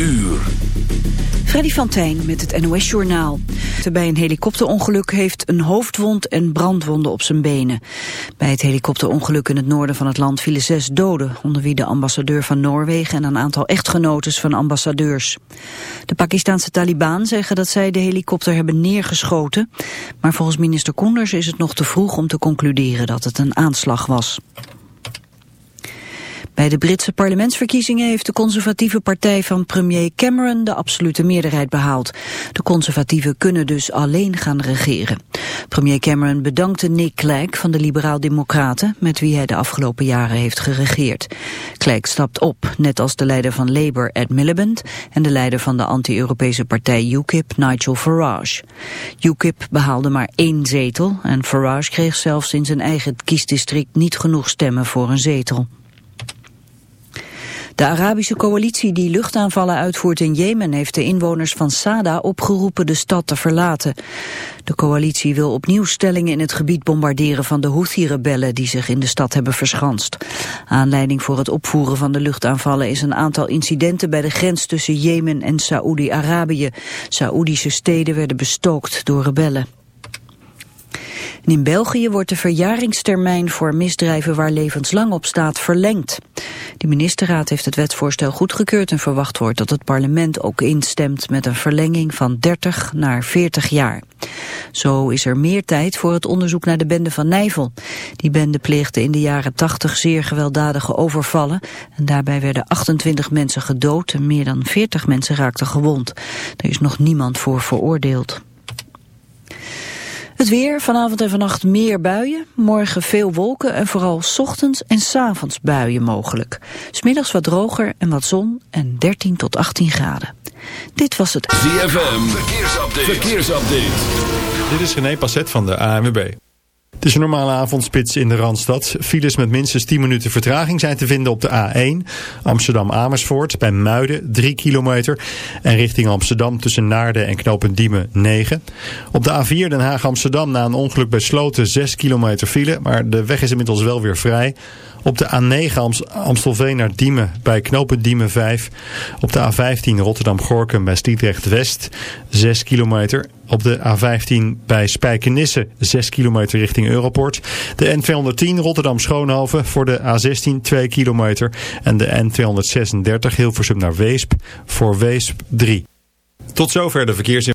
uur. Freddy van met het NOS-journaal. Bij een helikopterongeluk heeft een hoofdwond en brandwonden op zijn benen. Bij het helikopterongeluk in het noorden van het land vielen zes doden... onder wie de ambassadeur van Noorwegen en een aantal echtgenotes van ambassadeurs. De Pakistanse Taliban zeggen dat zij de helikopter hebben neergeschoten... maar volgens minister Koenders is het nog te vroeg om te concluderen dat het een aanslag was. Bij de Britse parlementsverkiezingen heeft de conservatieve partij van premier Cameron de absolute meerderheid behaald. De conservatieven kunnen dus alleen gaan regeren. Premier Cameron bedankte Nick Clegg van de Liberaal-Democraten, met wie hij de afgelopen jaren heeft geregeerd. Clegg stapt op, net als de leider van Labour Ed Miliband en de leider van de anti-Europese partij UKIP Nigel Farage. UKIP behaalde maar één zetel en Farage kreeg zelfs in zijn eigen kiesdistrict niet genoeg stemmen voor een zetel. De Arabische coalitie die luchtaanvallen uitvoert in Jemen heeft de inwoners van Sada opgeroepen de stad te verlaten. De coalitie wil opnieuw stellingen in het gebied bombarderen van de Houthi-rebellen die zich in de stad hebben verschanst. Aanleiding voor het opvoeren van de luchtaanvallen is een aantal incidenten bij de grens tussen Jemen en Saoedi-Arabië. Saoedische steden werden bestookt door rebellen in België wordt de verjaringstermijn voor misdrijven waar levenslang op staat verlengd. De ministerraad heeft het wetsvoorstel goedgekeurd en verwacht wordt dat het parlement ook instemt met een verlenging van 30 naar 40 jaar. Zo is er meer tijd voor het onderzoek naar de bende van Nijvel. Die bende pleegde in de jaren 80 zeer gewelddadige overvallen en daarbij werden 28 mensen gedood en meer dan 40 mensen raakten gewond. Er is nog niemand voor veroordeeld. Het weer, vanavond en vannacht meer buien. Morgen veel wolken en vooral ochtends en s avonds buien mogelijk. Smiddags wat droger en wat zon en 13 tot 18 graden. Dit was het... ZFM, verkeersupdate. verkeersupdate. Dit is René Passet van de ANWB. Het is een normale avondspits in de Randstad. Files met minstens 10 minuten vertraging zijn te vinden op de A1. Amsterdam-Amersfoort bij Muiden 3 kilometer. En richting Amsterdam tussen Naarden en knooppunt Diemen 9. Op de A4 Den Haag-Amsterdam na een ongeluk bij Sloten 6 kilometer file. Maar de weg is inmiddels wel weer vrij. Op de A9 Amstelveen naar Diemen bij knooppunt Diemen 5. Op de A15 Rotterdam-Gorkum bij Stiedrecht West 6 kilometer. Op de A15 bij Spijkenisse 6 kilometer richting Europort. De N210 Rotterdam-Schoonhoven voor de A16 2 kilometer. En de N236 Hilversum naar Weesp voor Weesp 3. Tot zover de verkeersin.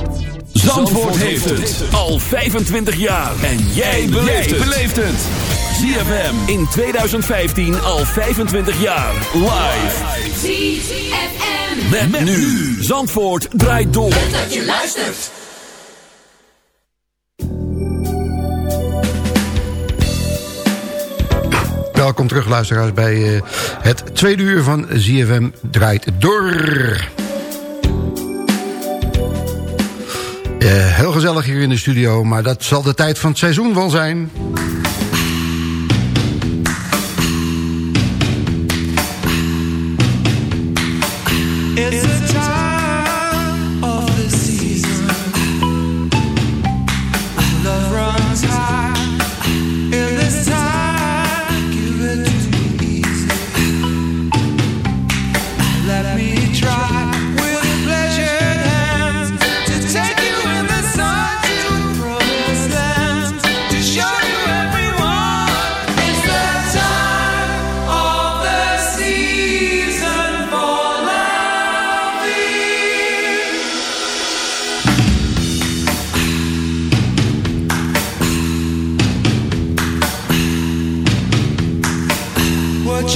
Zandvoort heeft het al 25 jaar. En jij beleeft het. ZFM in 2015 al 25 jaar. Live. ZFM. Met, met nu. Zandvoort draait door. Dat je luistert. Welkom terug luisteraars bij uh, het tweede uur van ZFM Draait Door. Heel gezellig hier in de studio, maar dat zal de tijd van het seizoen wel zijn.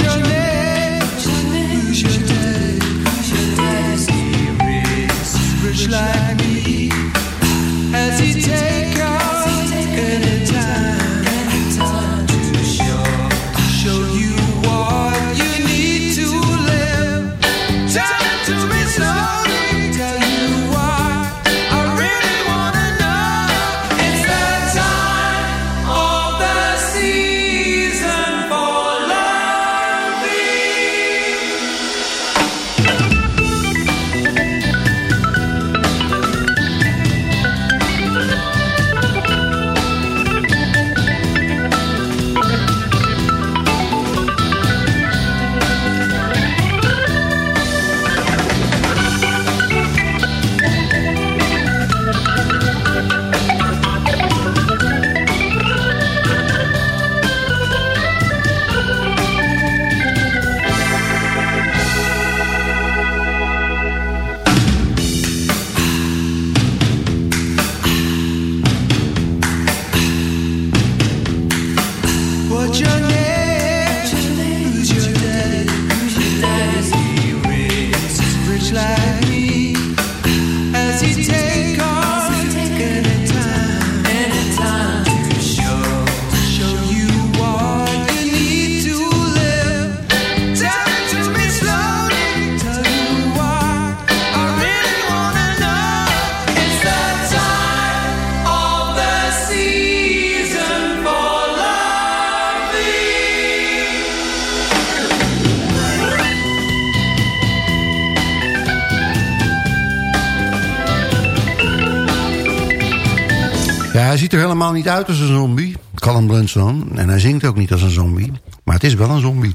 Your name? Ja, hij ziet er helemaal niet uit als een zombie. Callum Blunstone. En hij zingt ook niet als een zombie. Maar het is wel een zombie.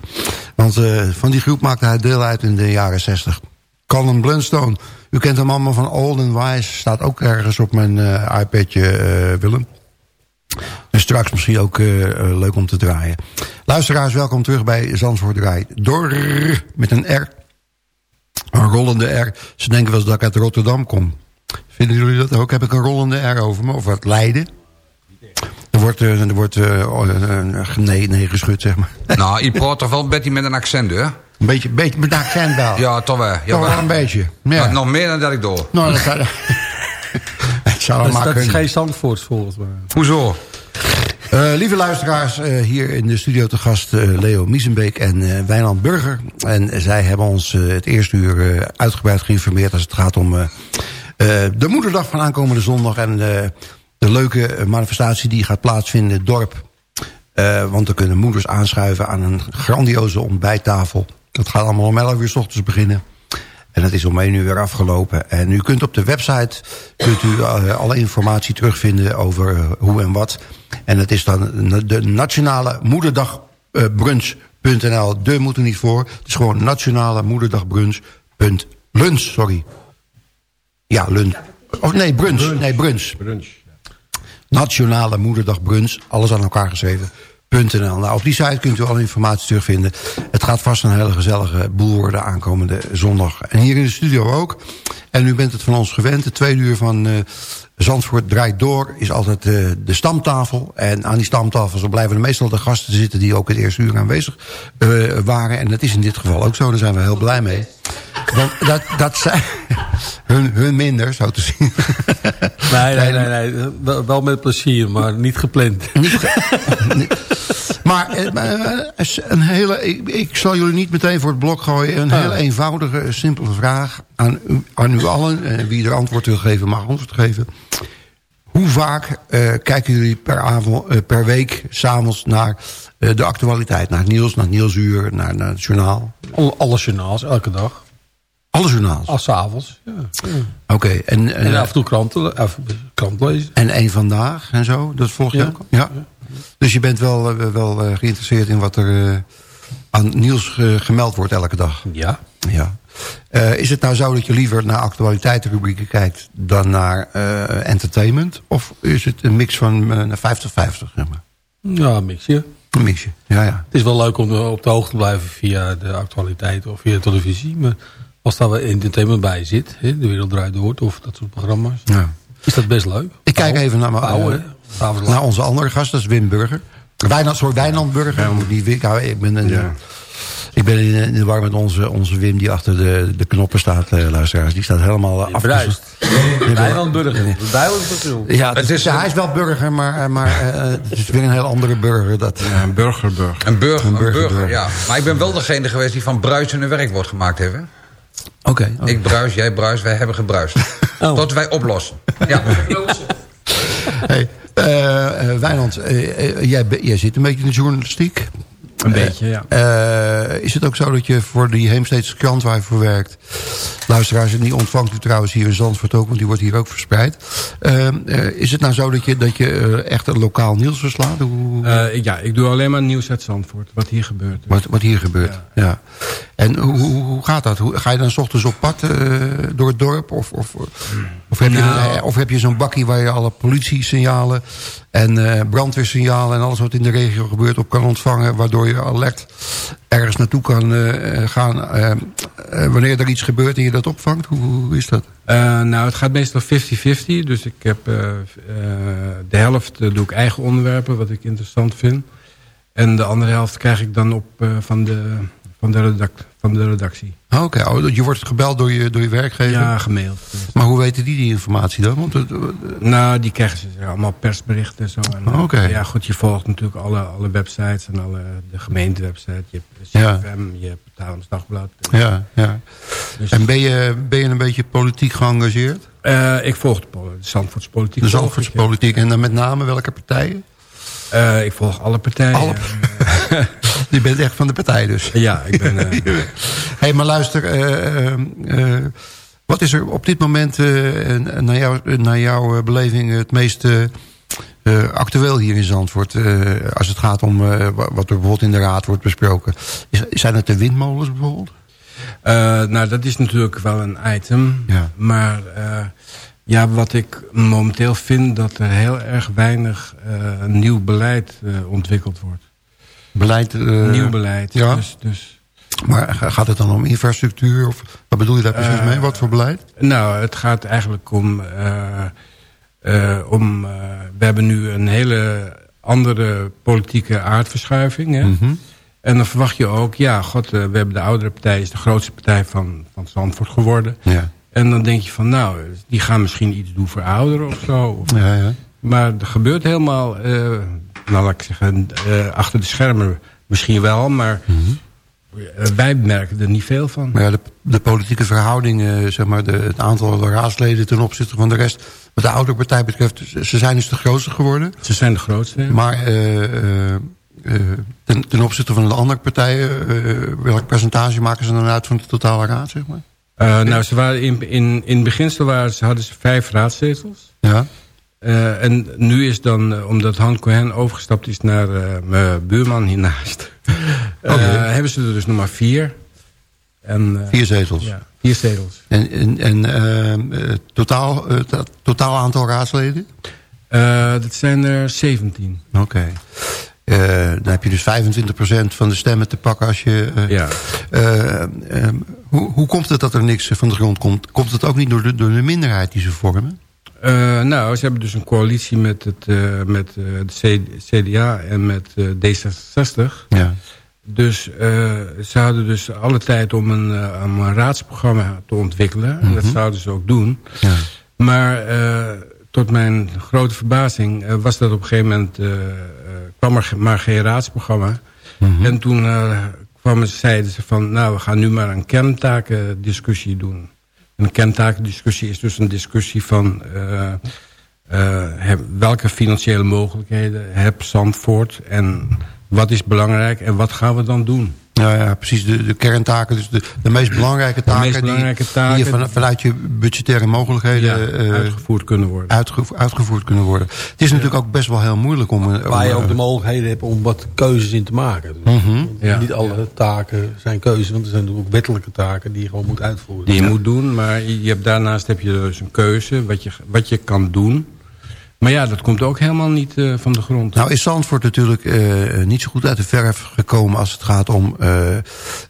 Want eh, van die groep maakte hij deel uit in de jaren 60. Callum Blunstone. U kent hem allemaal van Old and Wise. Staat ook ergens op mijn eh, iPadje, eh, Willem. Dus straks misschien ook leuk om te draaien. Luisteraars, welkom terug bij Zandvoort Draait. Door met een R. Een rollende R. Ze denken wel eens dat ik uit Rotterdam kom. Vinden jullie dat ook? Heb ik een rollende R over me? Of wat Leiden? Er wordt, eh, er wordt eh, eh, nee, nee geschud, zeg maar. Nou, je praat toch wel Betty met een accent, hè? Een beetje, beetje met een accent wel. Ja, toch wel. Ja, Toch wel een beetje. Ja. Nog meer dan dat ik door. Nou, dat het zou Dat, maar dat is geen Zandvoorts volgens mij. Hoezo? Eh, lieve luisteraars, eh, hier in de studio te gast eh, Leo Miesenbeek en eh, Wijnand Burger. En zij hebben ons eh, het eerste uur eh, uitgebreid geïnformeerd als het gaat om de moederdag van aankomende zondag. En eh, de leuke eh, manifestatie die gaat plaatsvinden in het dorp. Eh, want er kunnen moeders aanschuiven aan een grandioze ontbijttafel. Dat gaat allemaal om 11 uur s ochtends beginnen. En het is om 1 uur weer afgelopen. En u kunt op de website kunt u, eh, alle informatie terugvinden over eh, hoe en wat. En het is dan de Nationale Moederdag eh, Brunch.nl. De moet er niet voor. Het is gewoon Nationale Moederdag Brunch.lunch. Sorry. Ja, lunch. Of nee, brunch. Nee, brunch. Nationale Moederdag Brunch. Alles aan elkaar geschreven. .nl. Nou, op die site kunt u alle informatie terugvinden. Het gaat vast een hele gezellige boel worden aankomende zondag. En hier in de studio ook. En u bent het van ons gewend. De tweede uur van eh, Zandvoort draait door. Is altijd eh, de stamtafel. En aan die stamtafel zo blijven er meestal de gasten zitten... die ook het eerste uur aanwezig eh, waren. En dat is in dit geval ook zo. Daar zijn we heel blij mee. Want dat, dat zijn hun, hun minder, zo te zien. Nee, nee, nee. nee. Wel, met plezier, maar niet gepland. Maar eh, eh, een hele, ik, ik zal jullie niet meteen voor het blok gooien. Een heel eenvoudige, simpele vraag aan u, aan u allen. En wie er antwoord wil geven, mag antwoord geven. Hoe vaak eh, kijken jullie per, avond, per week s'avonds naar eh, de actualiteit? Naar het nieuws, naar het nieuwsuur, naar, naar het journaal? Alle, alle journaals, elke dag. Alle journaals? Als avonds, ja. Oké. En, En eh, af en toe kranten, af, krant lezen. en één vandaag en zo? Dat volg je Ja. ook? Ja. Dus je bent wel, eh, wel eh, geïnteresseerd in wat er aan nieuws gemeld wordt elke dag? Ja. Ja. Is het nou zo dat je liever naar actualiteitenrubrieken kijkt dan naar entertainment? Of is het een mix van eh, 50-50, zeg maar? Ja, een mixje. Een mixje, ja, ja. Het is wel leuk om op de hoogte te blijven via de actualiteit of via de televisie. Maar als daar wel entertainment bij zit, hè, de wereld draait door of dat soort programma's, ja. is dat best leuk. Ik kijk even naar, mijn, Oude, eh, naar onze andere gast, dat is Wim Burger. Wijnand, sorry, Wijnand Burger. Die, ik, hou- ik ben, een, ik ben in, in de war met onze, onze Wim die achter de, de knoppen staat, eh, luisteraars. Die staat helemaal uh, Bruist. Wijnand Burger. Duidelijk verschil. Ja, het Het is, ja, hij is wel burger, maar, eh, maar eh, het is weer een heel andere burger. Dat, Ja, een burgerburger. Een burger, Een een burger, burger, burger. ja. Maar ik ben wel degene geweest die van bruisen een werkwoord gemaakt heeft. hè? Oké. Ik bruis, jij bruist, wij hebben gebruist. Oh. Tot wij oplossen. Ja. Hey, eh, eh, Wijnand, eh, jij, zit een beetje in de journalistiek. Een beetje, ja. Eh, is het ook zo dat je voor die Heemsteedse krant waar je voor werkt... luisteraars, en die ontvangt u trouwens hier in Zandvoort ook... want die wordt hier ook verspreid. Is het nou zo dat je, dat je echt een lokaal nieuws verslaat? Hoe, Eh, ja, ik doe alleen maar nieuws uit Zandvoort. Wat hier gebeurt. wat, wat hier gebeurt? Ja. En hoe, hoe, gaat dat? Hoe, ga je dan 's ochtends op pad eh, door het dorp? Of, of, of heb je, Nou. een- of heb je zo'n bakkie waar je alle politiesignalen... en eh, brandweersignalen en alles wat in de regio gebeurt op kan ontvangen... waardoor je alert ergens naartoe kan eh, gaan... eh, eh, wanneer er iets gebeurt en je dat opvangt? Hoe, hoe is dat? Eh, nou, het gaat meestal 50-50. Dus ik heb eh, eh, de helft eh, doe ik eigen onderwerpen, wat ik interessant vind. En de andere helft krijg ik dan op eh, van, de, van, de redact, van de redactie. Ah, Oké, oh, je wordt gebeld door je, door je werkgever? Ja, gemaild. Maar hoe weten die die informatie dan? Want, het- Nou, die krijgen ze allemaal persberichten en zo. En, eh, Oh, oké. Ja, goed, je volgt natuurlijk alle, alle websites en alle, de gemeentewebsite. Je hebt Ja. CFM, je hebt het Haarlems Dagblad. ja, ja. Dus, En ben je, ben je een beetje politiek geëngageerd? eh, ik volg de, de Zandvoorts politiek. De Zandvoortse ja. politiek. En dan met name welke partijen? Eh, ik volg alle partijen. Alle- Je bent echt van de partij dus. Ja, ik ben... eh, hey, maar luister. eh, eh, wat is er op dit moment en- naar, jou, naar jouw beleving het meest actueel hier in Zandvoort? als het gaat om wa- wat er bijvoorbeeld in de raad wordt besproken. Is, zijn het de windmolens bijvoorbeeld? Nou, dat is natuurlijk wel een item. Ja. Maar ja, wat ik momenteel vind... dat er heel erg weinig nieuw beleid ontwikkeld wordt. Beleid? eh, nieuw beleid. ja. Dus, dus, Maar ga- gaat het dan om infrastructuur? Of wat bedoel je daar precies Eh, mee? Wat voor beleid? nou, het gaat eigenlijk om... eh, om we hebben nu een hele andere politieke aardverschuiving. Hè? Mhm. En dan verwacht je ook... Ja, god, we hebben de oudere partij... is de grootste partij van, van Zandvoort geworden. Ja. En dan denk je van, nou, die gaan misschien iets doen voor ouderen of zo. Of- Ja, ja. Maar er gebeurt helemaal, nou laat ik zeggen, eh, achter de schermen misschien wel, maar eh, wij merken er niet veel van. Maar ja, de, de politieke verhouding, eh, zeg maar, de, het aantal raadsleden ten opzichte van de rest. Wat de oude partij betreft, ze zijn dus de grootste geworden. Ze zijn de grootste. Maar ten, ten opzichte van de andere partijen, welk percentage maken ze dan uit van de totale raad, zeg maar? Nou, ze waren in, in, in beginsel waren ze, hadden ze vijf raadzetels. Ja, Eh, en nu is dan, eh, omdat Han Cohen overgestapt is naar eh, mijn buurman hiernaast... hebben ze er dus nog maar vier. En, vier zetels. Ja, vier zetels. En, en, en totaal, to- totaal aantal raadsleden? Dat zijn er 17. Oké. Dan heb je dus 25% van de stemmen te pakken als je... Ja. hoe, hoe komt het dat er niks van de grond komt? Komt het ook niet door de, door de minderheid die ze vormen? Eh, nou, ze hebben dus een coalitie met, het, eh, met eh, de CDA en met eh, D66. Ja. Dus ze hadden dus alle tijd om een, om een raadsprogramma te ontwikkelen. En dat zouden ze ook doen. Ja. Maar tot mijn grote verbazing was dat op een gegeven moment... kwam er maar geen raadsprogramma. En toen kwamen, zeiden ze van... nou, we gaan nu maar een kerntakendiscussie doen. Een kerntakendiscussie is dus een discussie van... eh, eh, welke financiële mogelijkheden heb Zandvoort... en wat is belangrijk en wat gaan we dan doen? Ja, ja, precies. De, de kerntaken, dus de, de meest belangrijke taken... meest belangrijke die, taken die je van, vanuit je budgettaire mogelijkheden... Ja, eh, uitgevoerd kunnen worden. uitge- uitgevoerd kunnen worden. Het is natuurlijk ook best wel heel moeilijk om... eh, Waar je ook de eh, mogelijkheden hebt om wat keuzes in te maken. Dus Mhm. Ja. Niet alle taken zijn keuzes, want er zijn natuurlijk ook wettelijke taken die je gewoon moet uitvoeren. Die je moet doen, maar je hebt, daarnaast heb je dus een keuze wat je, wat je kan doen. Maar ja, dat komt ook helemaal niet eh, van de grond. Nou is Zandvoort natuurlijk eh, niet zo goed uit de verf gekomen... als het gaat om eh,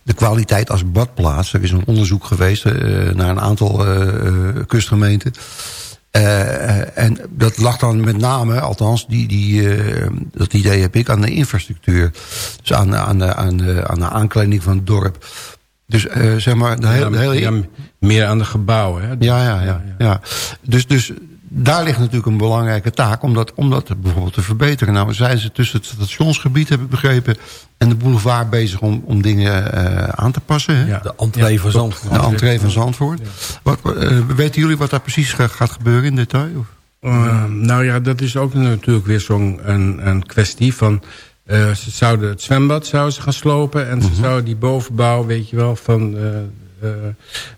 de kwaliteit als badplaats. Er is een onderzoek geweest eh, naar een aantal eh, eh, kustgemeenten. Eh, en dat lag dan met name, althans, die, die, eh, dat idee heb ik, aan de infrastructuur. Dus aan, aan, de, aan, aan de aankleding van het dorp. Dus eh, zeg maar, de hele... Ja, de hele ja, meer aan de gebouwen. Hè? ja, ja, ja. ja. Dus, dus daar ligt natuurlijk een belangrijke taak om dat, om dat bijvoorbeeld te verbeteren. Nou zijn ze tussen het stationsgebied, heb ik begrepen, en de boulevard bezig om, om dingen eh, aan te passen. Hè? Ja. De entree van Zandvoort. De entree van Zandvoort. Wat, eh, weten jullie wat daar precies ga- gaat gebeuren in detail? Of? Uh, nou ja, dat is ook natuurlijk weer zo'n een, een kwestie van... eh, ze zouden het zwembad zouden ze gaan slopen... en ze zouden die bovenbouw, weet je wel, van... eh, eh,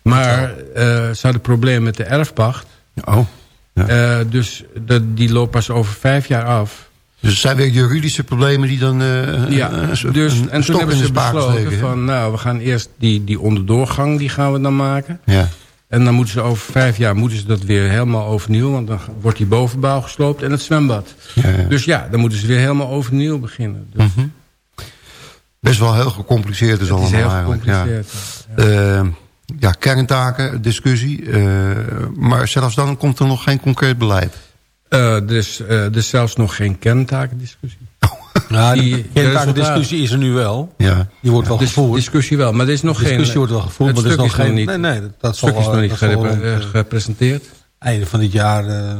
maar eh, ze hadden problemen met de erfpacht. Oh. Ja. Eh, dus die loopt pas over vijf jaar af. Dus het zijn weer juridische problemen die dan eh, Ja, een, dus, een en toen hebben ze besloten steken. van... nou, we gaan eerst die, die onderdoorgang, die gaan we dan maken... Ja. En dan moeten ze over vijf jaar moeten ze dat weer helemaal overnieuw. Want dan wordt die bovenbouw gesloopt en het zwembad. Ja, ja. Dus ja, dan moeten ze weer helemaal overnieuw beginnen. Dus Mhm. Best wel heel gecompliceerd is het is allemaal heel eigenlijk. Ja. gecompliceerd. Ja, kerntaken, discussie. eh, maar zelfs dan komt er nog geen concreet beleid. Eh, dus eh, er is zelfs nog geen kerntakendiscussie. Nou, Die- kerntakendiscussie is er nu wel. Ja. Die wordt wel gevoerd. discussie wel, maar er is nog geen... discussie wordt wel gevoerd, maar er is nog geen... niet, nee, nee, dat, dat het stuk zal, is nog niet gepresenteerd. einde van dit jaar eh,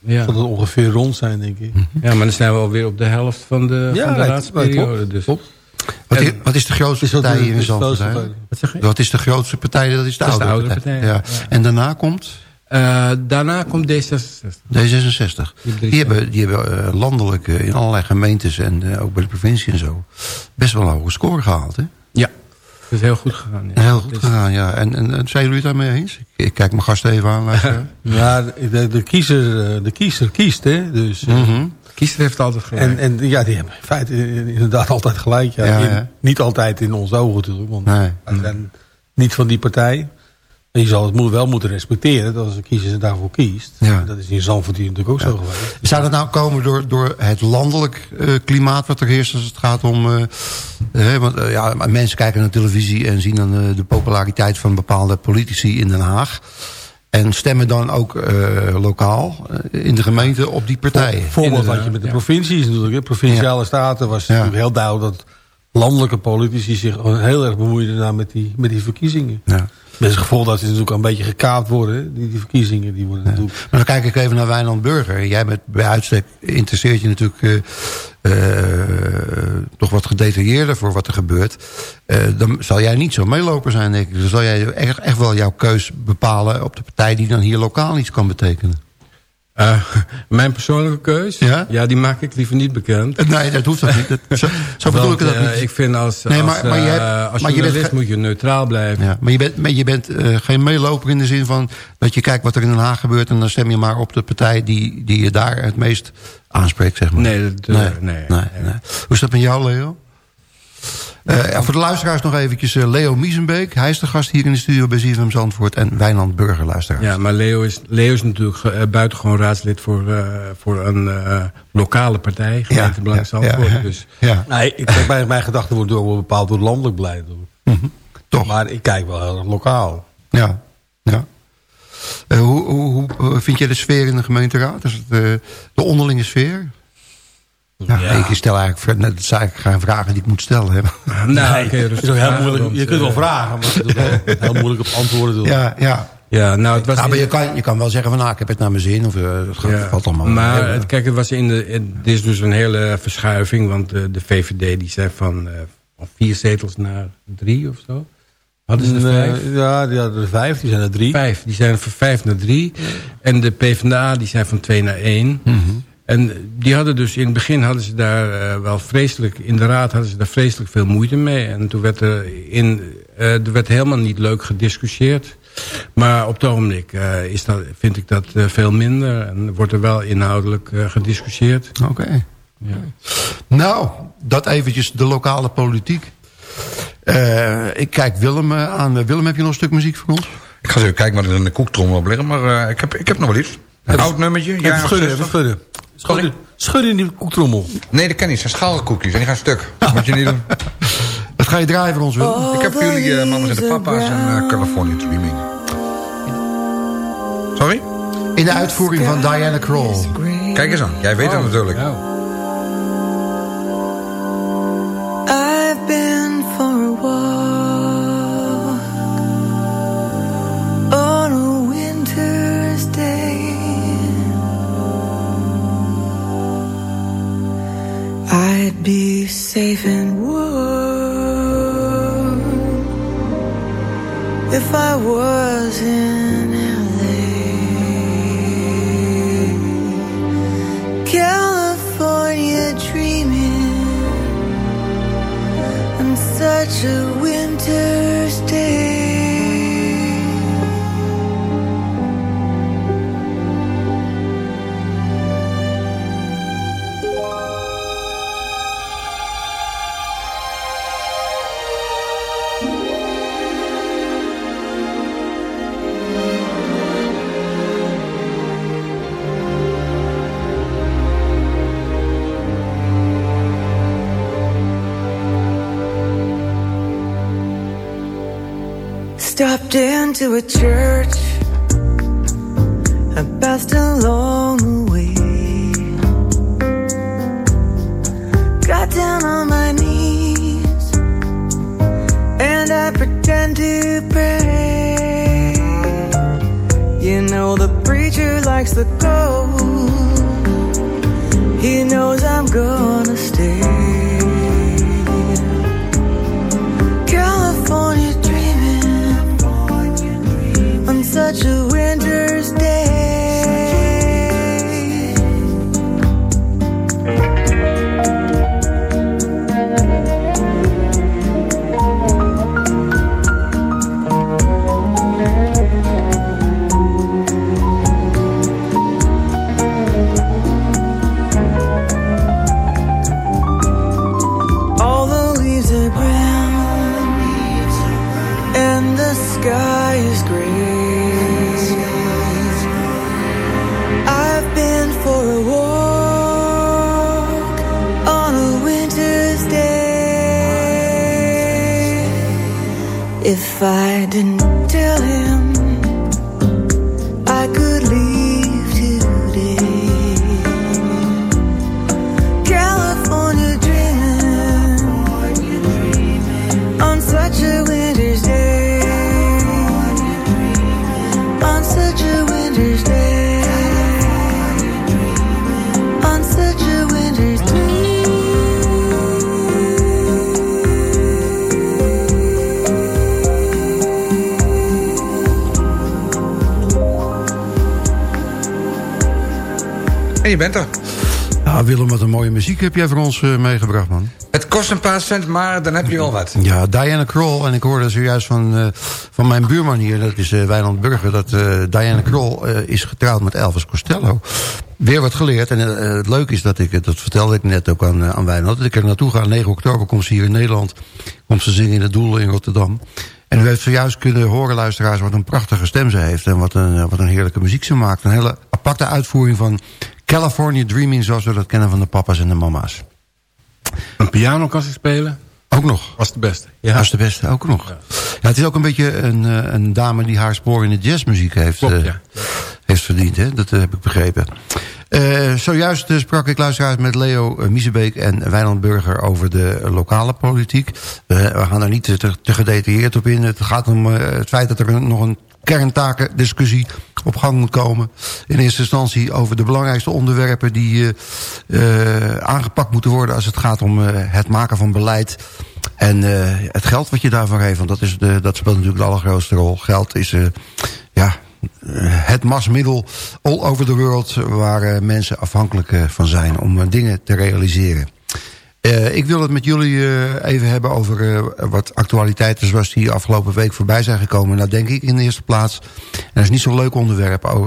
Ja. zal het ongeveer rond zijn, denk ik. ja, maar dan zijn we alweer op de helft van de, Ja, van de raadsperiode. Dus. klopt. Wat, is, En- wat is de grootste partij in Zandvoort? Wat zeg je? Wat is de grootste partij? Dat is de, Dat is de oudere, oudere partij. partij, Ja. ja. En daarna komt Eh, daarna komt D66. D66. Die hebben, die hebben eh, landelijk eh, in allerlei gemeentes en ook bij de provincie en zo... best wel een hoge score gehaald. Hè? Ja, dat is heel goed gegaan. Ja. Heel goed gedaan, ja. En, en, en zijn jullie het daarmee eens? Ik, ik kijk mijn gast even aan. Ja, de, de, kiezer, de kiezer kiest, hè. Dus, Mhm. Kiezer heeft altijd gelijk. en, en ja, die hebben in feite inderdaad altijd gelijk. Ja. Ja, In- ja. niet altijd in onze ogen natuurlijk, want Nee. zijn niet van die partij. En je zal het moet- wel moeten respecteren dat als een kiezer zich daarvoor kiest. Ja. Dat is in Zandvoort natuurlijk ook zo geweest. Zou dat nou komen door, door het landelijk eh, klimaat wat er heerst als het gaat om... eh, want eh, ja, mensen kijken naar televisie en zien dan de populariteit van bepaalde politici in Den Haag. En stemmen dan ook eh, lokaal eh, in de gemeente op die partijen. Voorbeeld Inderdaad, wat je met de ja. provincies natuurlijk. hè. Provinciale staten was natuurlijk heel duidelijk dat landelijke politici zich heel erg bemoeiden nou met, die, met die verkiezingen. Ja. Met het gevolg dat ze natuurlijk een beetje gekaapt worden. Die, die verkiezingen die worden. Maar dan kijk ik even naar Wijnand Burger. Jij bent bij uitstek interesseert je natuurlijk eh, toch wat gedetailleerder voor wat er gebeurt. Eh, dan zal jij niet zo meeloper zijn, denk ik. Dan zal jij echt, echt wel jouw keus bepalen op de partij die dan hier lokaal iets kan betekenen. Eh, mijn persoonlijke keus? Ja? die maak ik liever niet bekend. Eh, Nee, dat hoeft ook niet. Dat, zo zo bedoel ik ook eh, niet. ik vind als, Nee, als, maar- maar je hebt- als maar je bent moet je neutraal blijven. Ja, maar je bent, maar je bent geen meeloper in de zin van dat je kijkt wat er in Den Haag gebeurt... en dan stem je maar op de partij die, die je daar het meest aanspreekt, zeg maar. Nee, dat, nee, nee, nee, nee. Hoe is dat met jou, Leo? Eh, ja, voor de luisteraars nog eventjes eh, Leo Miesenbeek. Hij is de gast hier in de studio bij ZFM Zandvoort. En Wijnand Burger, luisteraars. Ja, maar Leo is, Leo is natuurlijk ge- eh, buitengewoon raadslid voor, eh, voor een eh, lokale partij, gemeente Belang ja, Zandvoort. ja. Dus Ja, Nee, ik, kijk, mijn, mijn gedachten worden ook wel bepaald door het landelijk beleid. hoor. toch. Maar ik kijk wel heel erg lokaal. Ja, ja. Eh, hoe, hoe, hoe vind jij de sfeer in de gemeenteraad? Is het de onderlinge sfeer? Ja, Ja. Ik stel eigenlijk, dat zijn eigenlijk geen vragen die ik moet stellen. Hè. nou, Het dus is ook heel moeilijk. want, Je kunt wel eh, vragen, maar het is wel heel moeilijk op antwoorden. doen. Ja, ja. Ja, nou, het was Ja, maar je kan, je kan wel zeggen van nou, ik heb het naar mijn zin. Of uh, het gaat- Ja, valt allemaal Maar wel. het, kijk, het was in de, het is dus een hele verschuiving. Want de, de VVD die zijn van, eh, van vier zetels naar drie of zo. Hadden ze er Nee, vijf? Ja, die hadden er vijf, die zijn er drie. Vijf. Die zijn van vijf naar drie. En de PvdA die zijn van twee naar één. Mhm. En die hadden dus in het begin hadden ze daar eh, wel vreselijk... in de raad hadden ze daar vreselijk veel moeite mee. En toen werd er, in, eh, er werd helemaal niet leuk gediscussieerd. Maar op het ogenblik eh, is dat, vind ik dat veel minder. En wordt er wel inhoudelijk eh, gediscussieerd. Oké. Ja. Nou, dat eventjes de lokale politiek. Eh, ik kijk Willem aan. Willem, heb je nog een stuk muziek voor ons? Ik ga even kijken wat er in de koektrommel op liggen. Maar eh, ik, heb, ik heb nog wel iets. Een oud nummertje. Even jaren schudden, 60. even schudden. Schudden, schudden in die koektrommel. Nee, dat kan niet. Het zijn schaalkoekjes en die gaan stuk. Dat moet je niet doen. Wat ga je draaien voor ons, Willem? Ik heb voor jullie eh, mannen en de papa's en eh, California Dreaming. Sorry? In de uitvoering van Diana Krall. Kijk eens aan. Jij weet het natuurlijk. I've I was in to a church. Mooie muziek heb jij voor ons eh, meegebracht, man. Het kost een paar cent, maar dan heb je wel wat. Ja, Diana Krall. En ik hoorde zojuist van, eh, van mijn buurman hier, dat is eh, Wijnand Burger... dat Diana eh, is getrouwd met Elvis Costello. Weer wat geleerd. En het leuke is dat ik, dat vertelde ik net ook aan, aan Wijnand... dat ik er naartoe ga. 9 oktober komt ze hier in Nederland. Komt ze zingen in het Doel in Rotterdam. En u heeft zojuist kunnen horen, luisteraars... wat een prachtige stem ze heeft. En wat een, wat een heerlijke muziek ze maakt. Een hele aparte uitvoering van California Dreaming... zoals we dat kennen van de papa's en de mama's. Een piano kan ze spelen. Ook nog. Was de beste. Ja. Is de beste, ook nog. Ja. het is ook een beetje een, eh, een dame die haar spoor in de jazzmuziek heeft, Klopt, eh, ja. heeft verdiend. Hè? Dat eh, heb ik begrepen. Eh, zojuist sprak ik luisteraars met Leo uh, Miezebeek en Wijnand Burger over de lokale politiek. We, gaan daar niet te, te gedetailleerd op in. Het gaat om het feit dat er nog een kerntakendiscussie op gang moet komen. In eerste instantie over de belangrijkste onderwerpen die eh, eh, aangepakt moeten worden als het gaat om eh, het maken van beleid. En het geld wat je daarvoor heeft, want dat, is de, dat speelt natuurlijk de allergrootste rol. Geld is, ja, het masmiddel all over the world... waar mensen afhankelijk van zijn om dingen te realiseren. Eh, ik wil het met jullie eh, even hebben over eh, wat actualiteiten... zoals die afgelopen week voorbij zijn gekomen. Nou denk ik in de eerste plaats... en dat is niet zo'n leuk onderwerp... oh,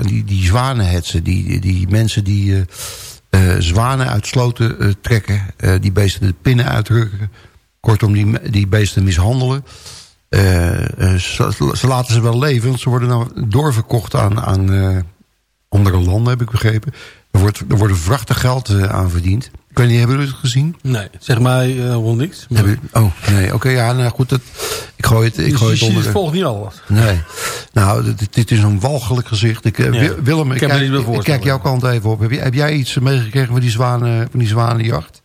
die, die zwanenhetsen, die, die, mensen die zwanen uit sloten trekken... die beesten de pinnen uitrukken... kortom die, die beesten mishandelen... Ze, ze laten ze wel leven, want ze worden nou doorverkocht aan, aan andere landen, heb ik begrepen. Er wordt, er wordt vrachten geld eh, aan verdiend. Ik weet niet, hebben jullie het gezien? Nee, zeg mij uh, niks. Maar... Hebben jullie- oh, nee, oké, ja, nou goed, dat, ik gooi het, ik gooi het onder... de- volgt niet alles. Nee, nou, dit, dit is een walgelijk gezicht. Ik, eh, Ja. Willem, ik, kijk, ik jouw kant even op. Heb, jij- heb jij iets meegekregen van die, zwanen, van die zwanenjacht?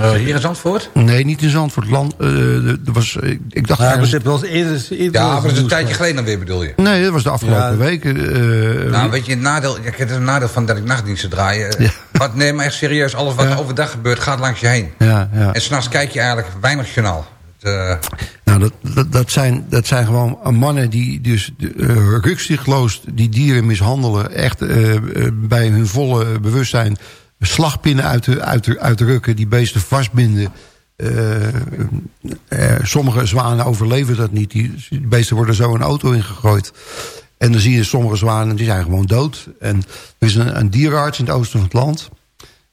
Eh, hier in Zandvoort? Nee, niet in Zandvoort. Land, eh, er was, ik, ik dacht... Ja, ergens- wel eens eerder... eerder Ja, maar dat is een tijdje geleden dan weer bedoel je. Nee, dat was de afgelopen Ja. weken. eh, Nou, weet je, het nadeel, kijk, het is een nadeel van dat ik nachtdiensten draai. eh, Ja. Wat, nee, maar echt serieus, alles wat Ja. overdag gebeurt gaat langs je heen. ja, ja. En s'nachts kijk je eigenlijk weinig journaal. Het, eh, Nou, dat, dat, dat, zijn, dat zijn gewoon mannen die dus uh, rukzichtloos die dieren mishandelen. Echt eh, eh, bij hun volle bewustzijn slagpinnen uit de, uit uitrukken. Die beesten vastbinden. Eh, eh, sommige zwanen overleven dat niet. Die, beesten worden zo een auto ingegooid. En dan zie je sommige zwanen, die zijn gewoon dood. En er is een, een dierenarts in het oosten van het land.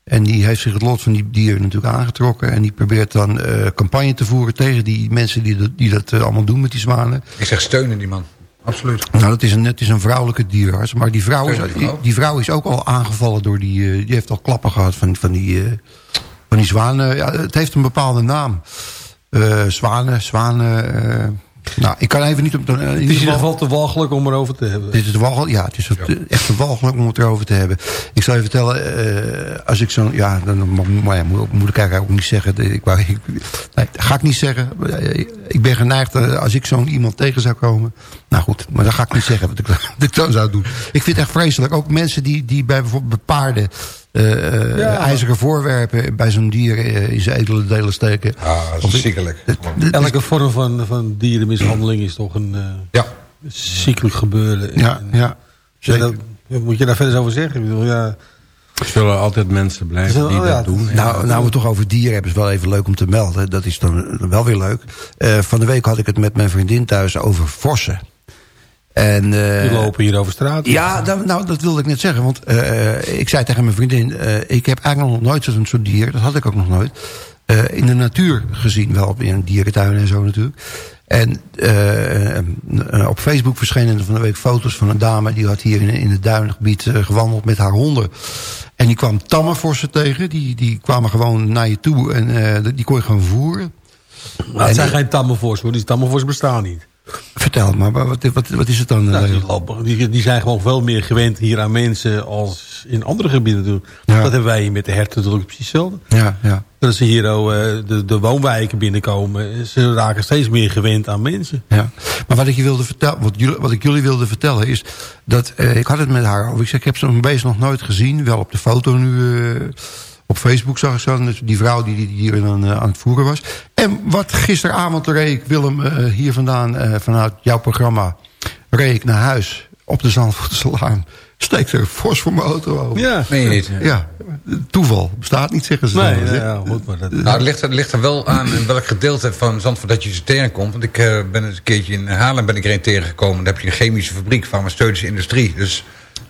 En die heeft zich het lot van die dieren natuurlijk aangetrokken. En die probeert dan eh, campagne te voeren tegen die mensen die dat, die dat allemaal doen met die zwanen. ik zeg steunen die man. Absoluut. Nou, dat is een, het is een vrouwelijke dierenarts. Maar die vrouw, is, die die, vrouw. die vrouw is ook al aangevallen door die... eh, die heeft al klappen gehad van, van, die, eh, van die zwanen. Ja, het heeft een bepaalde naam. Eh, zwanen, zwanen... nou, ik kan even niet op... de- in Het is in ieder geval- te walgelijk om erover te hebben. dit is de walgel, ja, het is echt te walgelijk om het erover te hebben. Ik zal je vertellen, eh, als ik zo'n... Ja, dan maar ja, moet, moet ik eigenlijk ook niet zeggen. Ik, wou- ik, nee, ga ik niet zeggen. Eh, Ik ben geneigd, eh, als ik zo'n iemand tegen zou komen... Nou goed, maar dat ga ik niet zeggen wat ik, wat ik dan zou doen. Ik vind het echt vreselijk. Ook mensen die, die bij bijvoorbeeld bij paarden... eh, eh, Ja. ijzeren voorwerpen bij zo'n dier eh, in zijn edele delen steken. Ah, dat is ziekelijk. Elke vorm van, van dierenmishandeling is toch een eh Ja. ziekelijk gebeuren. Ja, En, ja. dat- moet je daar verder over zeggen? Ik bedoel, ja, Er zullen altijd mensen blijven die oh ja, dat doen. Nou, nou we het toch over dieren hebben, is wel even leuk om te melden. Dat is dan wel weer leuk. Eh, van de week had ik het met mijn vriendin thuis over vossen. En, eh, die lopen hier over straat. ja, dat, nou, dat wilde ik net zeggen. Want eh, ik zei tegen mijn vriendin... eh, ik heb eigenlijk nog nooit zo'n soort dier... dat had ik ook nog nooit... eh, in de natuur gezien. Wel in een dierentuin en zo natuurlijk. En op Facebook verschenen er van de week foto's van een dame... die had hier in, in het duingebied gewandeld met haar honden. En die kwam tamme vossen tegen. Die, die kwamen gewoon naar je toe en eh, die kon je gewoon voeren. Maar het zijn En- geen tammenvors hoor. Die tammenvors bestaan niet. Vertel maar, wat, wat, wat is het dan? Nou, eh, die, die, die zijn gewoon veel meer gewend hier aan mensen als in andere gebieden doen. Ja. Dat hebben wij hier met de herten natuurlijk precies hetzelfde. ja, ja. Dat ze hier oh, eh, de, de woonwijken binnenkomen. Ze raken steeds meer gewend aan mensen. Ja, maar wat ik je wilde vertellen, wat, jullie, wat ik jullie wilde vertellen is dat eh, ik had het met haar over. Ik zeg, ik heb zo'n beest nog nooit gezien, wel op de foto nu eh, op Facebook zag ik zo, die vrouw die, die hier dan eh, aan het voeren was. En wat gisteravond reed ik Willem eh, hier vandaan eh, vanuit jouw programma reed ik naar huis op de Zandvoortse Laan. Steekt er fors voor mijn auto over. Ja. Meen je niet? Ja, toeval bestaat niet, zeggen ze. Nee, dan, nee, hè? ja, goed, maar dat, Nou, het ligt, er, ligt er wel aan in welk gedeelte van Zandvoort dat je ze tegenkomt. Want ik ben eens een keertje in Haarlem ben ik er een tegengekomen. Daar heb je een chemische fabriek, farmaceutische industrie. Dus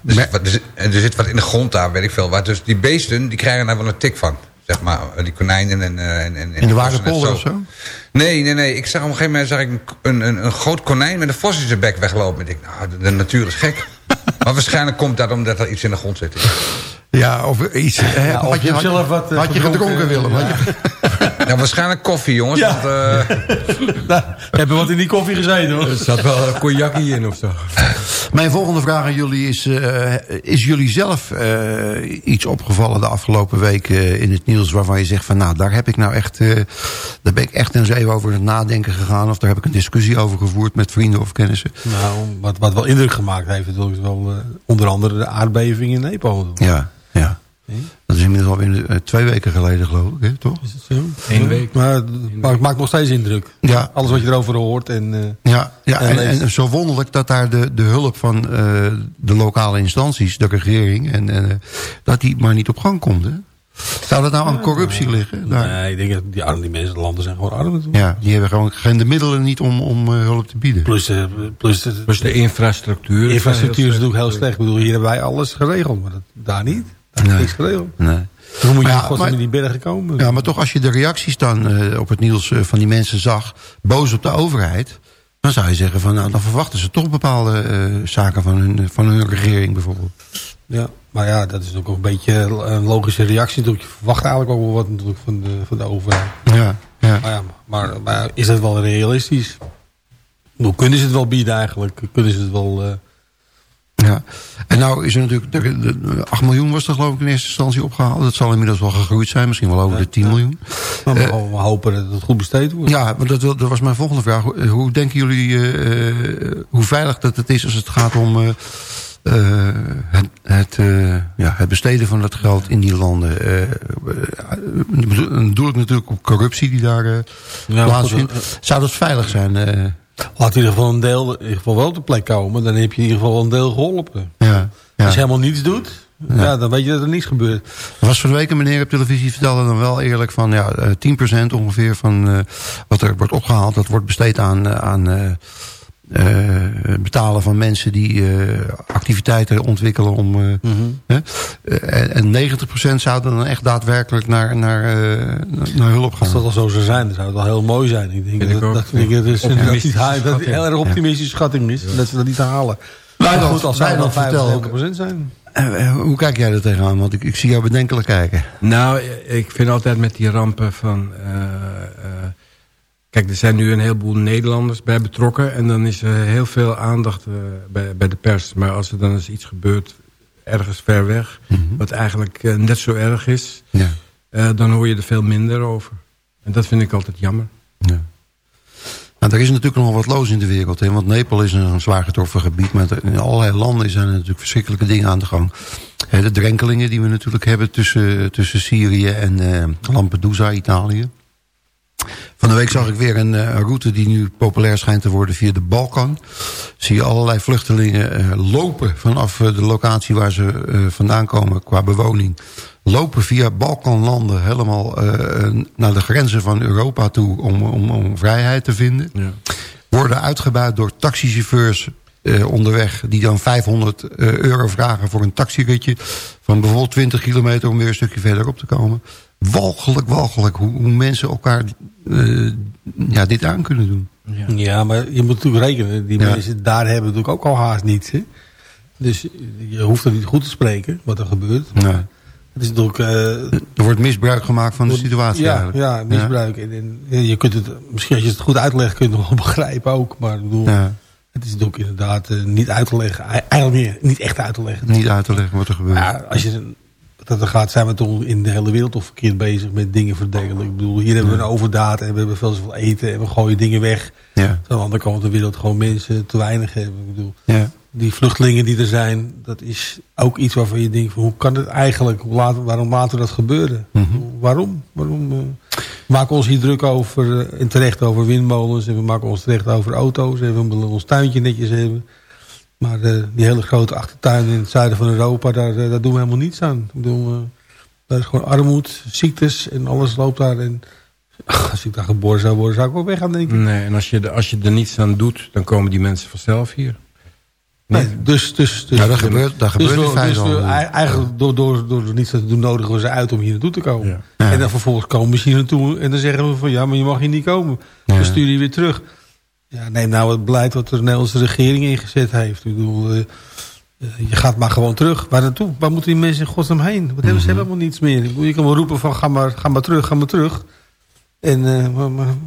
er zit, wat, er, zit, er zit wat in de grond daar, weet ik veel. Wat. Dus die beesten, die krijgen daar wel een tik van. Zeg maar, die konijnen en... eh, en, en In de Waardepolder of zo? Nee, nee, nee. Ik zag op een gegeven moment zag ik een, een, een groot konijn met een vos in zijn bek weglopen. En ik dacht, nou, de, de natuur is gek. maar waarschijnlijk komt dat omdat er iets in de grond zit. Ja, of iets. hè, of had je had zelf wat, eh, had je gedronken, Willem? Je- Ja, waarschijnlijk koffie, jongens. Ja. Want, eh, Nou, hebben wat in die koffie gezeten hoor. Er zat wel een cognacje in of zo. Mijn volgende vraag aan jullie is... eh, is jullie zelf eh, iets opgevallen de afgelopen week eh, in het nieuws... waarvan je zegt van nou, daar heb ik nou echt... eh, daar ben ik echt eens even over het nadenken gegaan... of daar heb ik een discussie over gevoerd met vrienden of kennissen. Nou, wat, wat wel indruk gemaakt heeft natuurlijk wel eh, onder andere de aardbeving in Nepal. Ja, ja. Dat is inmiddels alweer uh, twee weken geleden, geloof ik, hè, toch? Is het zo? Eén week. Maar het maakt, maakt nog steeds indruk. Ja. Alles wat je erover hoort. En, uh, ja, ja en, en, en, zo wonderlijk dat daar de, de hulp van uh, de lokale instanties, de regering, en, en dat die maar niet op gang komt. Hè? Zou dat nou aan corruptie liggen? Daar? Nee, ik denk dat die, arme, die mensen, de landen zijn gewoon arm. Ja, die hebben gewoon geen de middelen niet om, om uh, hulp te bieden. Plus, uh, plus, de, plus de infrastructuur. De infrastructuur is natuurlijk heel slecht. Ik bedoel, hier hebben wij alles geregeld, maar dat, daar niet. Nee. niks geregeld. Nee. Hoe moet je ja, godsnaam in die bergen komen? Ja, maar toch als je de reacties dan uh, op het nieuws uh, van die mensen zag... boos op de overheid... dan zou je zeggen van nou, dan verwachten ze toch bepaalde uh, zaken van hun, van hun regering bijvoorbeeld. Ja, maar ja, dat is ook een beetje een logische reactie. Je verwacht eigenlijk ook wel wat natuurlijk van, de, van de overheid. Ja, ja. Maar, ja, maar, maar is dat wel realistisch? Hoe kunnen ze het wel bieden eigenlijk? Kunnen ze het wel... Ja, en nou is er natuurlijk... De, de, 8 miljoen was er geloof ik in eerste instantie opgehaald. Dat zal inmiddels wel gegroeid zijn. Misschien wel over ja, de 10 ja. miljoen. Maar we, uh, we, hopen dat het goed besteed wordt. Ja, maar dat, dat was mijn volgende vraag. Hoe, hoe denken jullie... Uh, hoe veilig dat het is als het gaat om... Uh, het, het, ja, het besteden van dat geld in die landen. dan doe ik natuurlijk op corruptie die daar plaatsvindt. Zou dat veilig zijn? Laat in ieder geval een deel in ieder geval wel op plek komen. Dan heb je in ieder geval een deel geholpen. Ja, ja. Als je helemaal niets doet, ja. ja. dan weet je dat er niets gebeurt. Er was van de week een meneer op televisie vertelde dan wel eerlijk van ja, 10% ongeveer van uh, wat er wordt opgehaald, dat wordt besteed aan, aan uh, uh, betalen van mensen die uh, activiteiten ontwikkelen om. Uh, Mhm. mm -hmm. en 90% zouden dan echt daadwerkelijk naar, naar, naar hulp gaan. Als dat al zo zou zijn, dan zou het wel heel mooi zijn. Ik denk dat, is, dat, niet, dat het heel erg optimistische schatting is. Dat ze dat niet halen. Maar goed, als zij dan 75% zijn. Hoe kijk jij er tegenaan? Want ik, ik zie jou bedenkelijk kijken. Nou, ik vind altijd met die rampen van... Kijk, er zijn nu een heleboel Nederlanders bij betrokken... en dan is er heel veel aandacht bij, bij de pers. Maar als er dan eens iets gebeurt ergens ver weg... Mhm. -hmm. wat eigenlijk net zo erg is... Ja. dan hoor je er veel minder over. En dat vind ik altijd jammer. Ja. Nou, er is natuurlijk nog wat loos in de wereld. Hè? Want Nepal is een zwaar getroffen gebied. Maar in allerlei landen zijn er natuurlijk verschrikkelijke dingen aan de gang. De drenkelingen die we natuurlijk hebben tussen, tussen Syrië en Lampedusa, Italië. Van de week zag ik weer een, een, route die nu populair schijnt te worden via de Balkan. Zie je allerlei vluchtelingen uh, lopen vanaf uh, de locatie waar ze vandaan komen qua bewoning. Lopen via Balkanlanden helemaal naar de grenzen van Europa toe om, om, om vrijheid te vinden. Ja. Worden uitgebuit door taxichauffeurs onderweg die dan 500 euro vragen voor een taxiritje van bijvoorbeeld 20 kilometer om weer een stukje verderop te komen walgelijk, walgelijk hoe, hoe mensen elkaar uh, ja, dit aan kunnen doen. Ja. ja, maar je moet natuurlijk rekenen, die ja. mensen daar hebben natuurlijk ook al haast niets. Hè? Dus je hoeft er niet goed te spreken wat er gebeurt. Het is natuurlijk, uh, er wordt misbruik gemaakt van de situatie ja, eigenlijk. Ja, misbruik. Ja. En, en, je kunt het, misschien als je het goed uitlegt kun je het wel begrijpen ook. Maar ik bedoel, ja. Het is natuurlijk inderdaad uh, niet uit te leggen. Eigenlijk niet, niet echt uit te leggen. Niet uit te leggen wat er gebeurt. Ja, als je dat er gaat, zijn we toch in de hele wereld toch verkeerd bezig met dingen verdelen. Ik bedoel, hier hebben we een overdaad en we hebben veel zoveel eten en we gooien dingen weg. Ja. Aan de andere kant de wereld gewoon mensen te weinig hebben. Ik bedoel, ja. Die vluchtelingen die er zijn, dat is ook iets waarvan je denkt, van, hoe kan het eigenlijk, waarom laten we dat gebeuren? Mm -hmm. Waarom? Waarom uh, we maken ons hier druk over, uh, en terecht over windmolens en we maken ons terecht over auto's en we willen ons tuintje netjes hebben. Maar uh, die hele grote achtertuin in het zuiden van Europa, daar, daar doen we helemaal niets aan. Ik bedoel, daar is gewoon armoed, ziektes en alles loopt daar. En als ik daar geboren zou worden, zou ik ook weg gaan denken. Nee, en als je, als je er niets aan doet, dan komen die mensen vanzelf hier. Nee, dus, dus, dus... Ja, dat gebeurt, dat gebeurt dus, in feite dus we, eigenlijk door, door, door niets te doen nodigen we ze uit om hier naartoe te komen. Ja. Ja. En dan vervolgens komen ze hier naartoe en dan zeggen we van ja, maar je mag hier niet komen. Ja. We sturen je weer terug. Ja, neem nou het beleid wat de Nederlandse regering ingezet heeft. Ik bedoel, uh, je gaat maar gewoon terug. Waar naartoe? Waar moeten die mensen in godsnaam heen? Wat hebben ze helemaal niets meer. Je kan wel roepen van ga maar, ga maar terug, ga maar terug. En uh,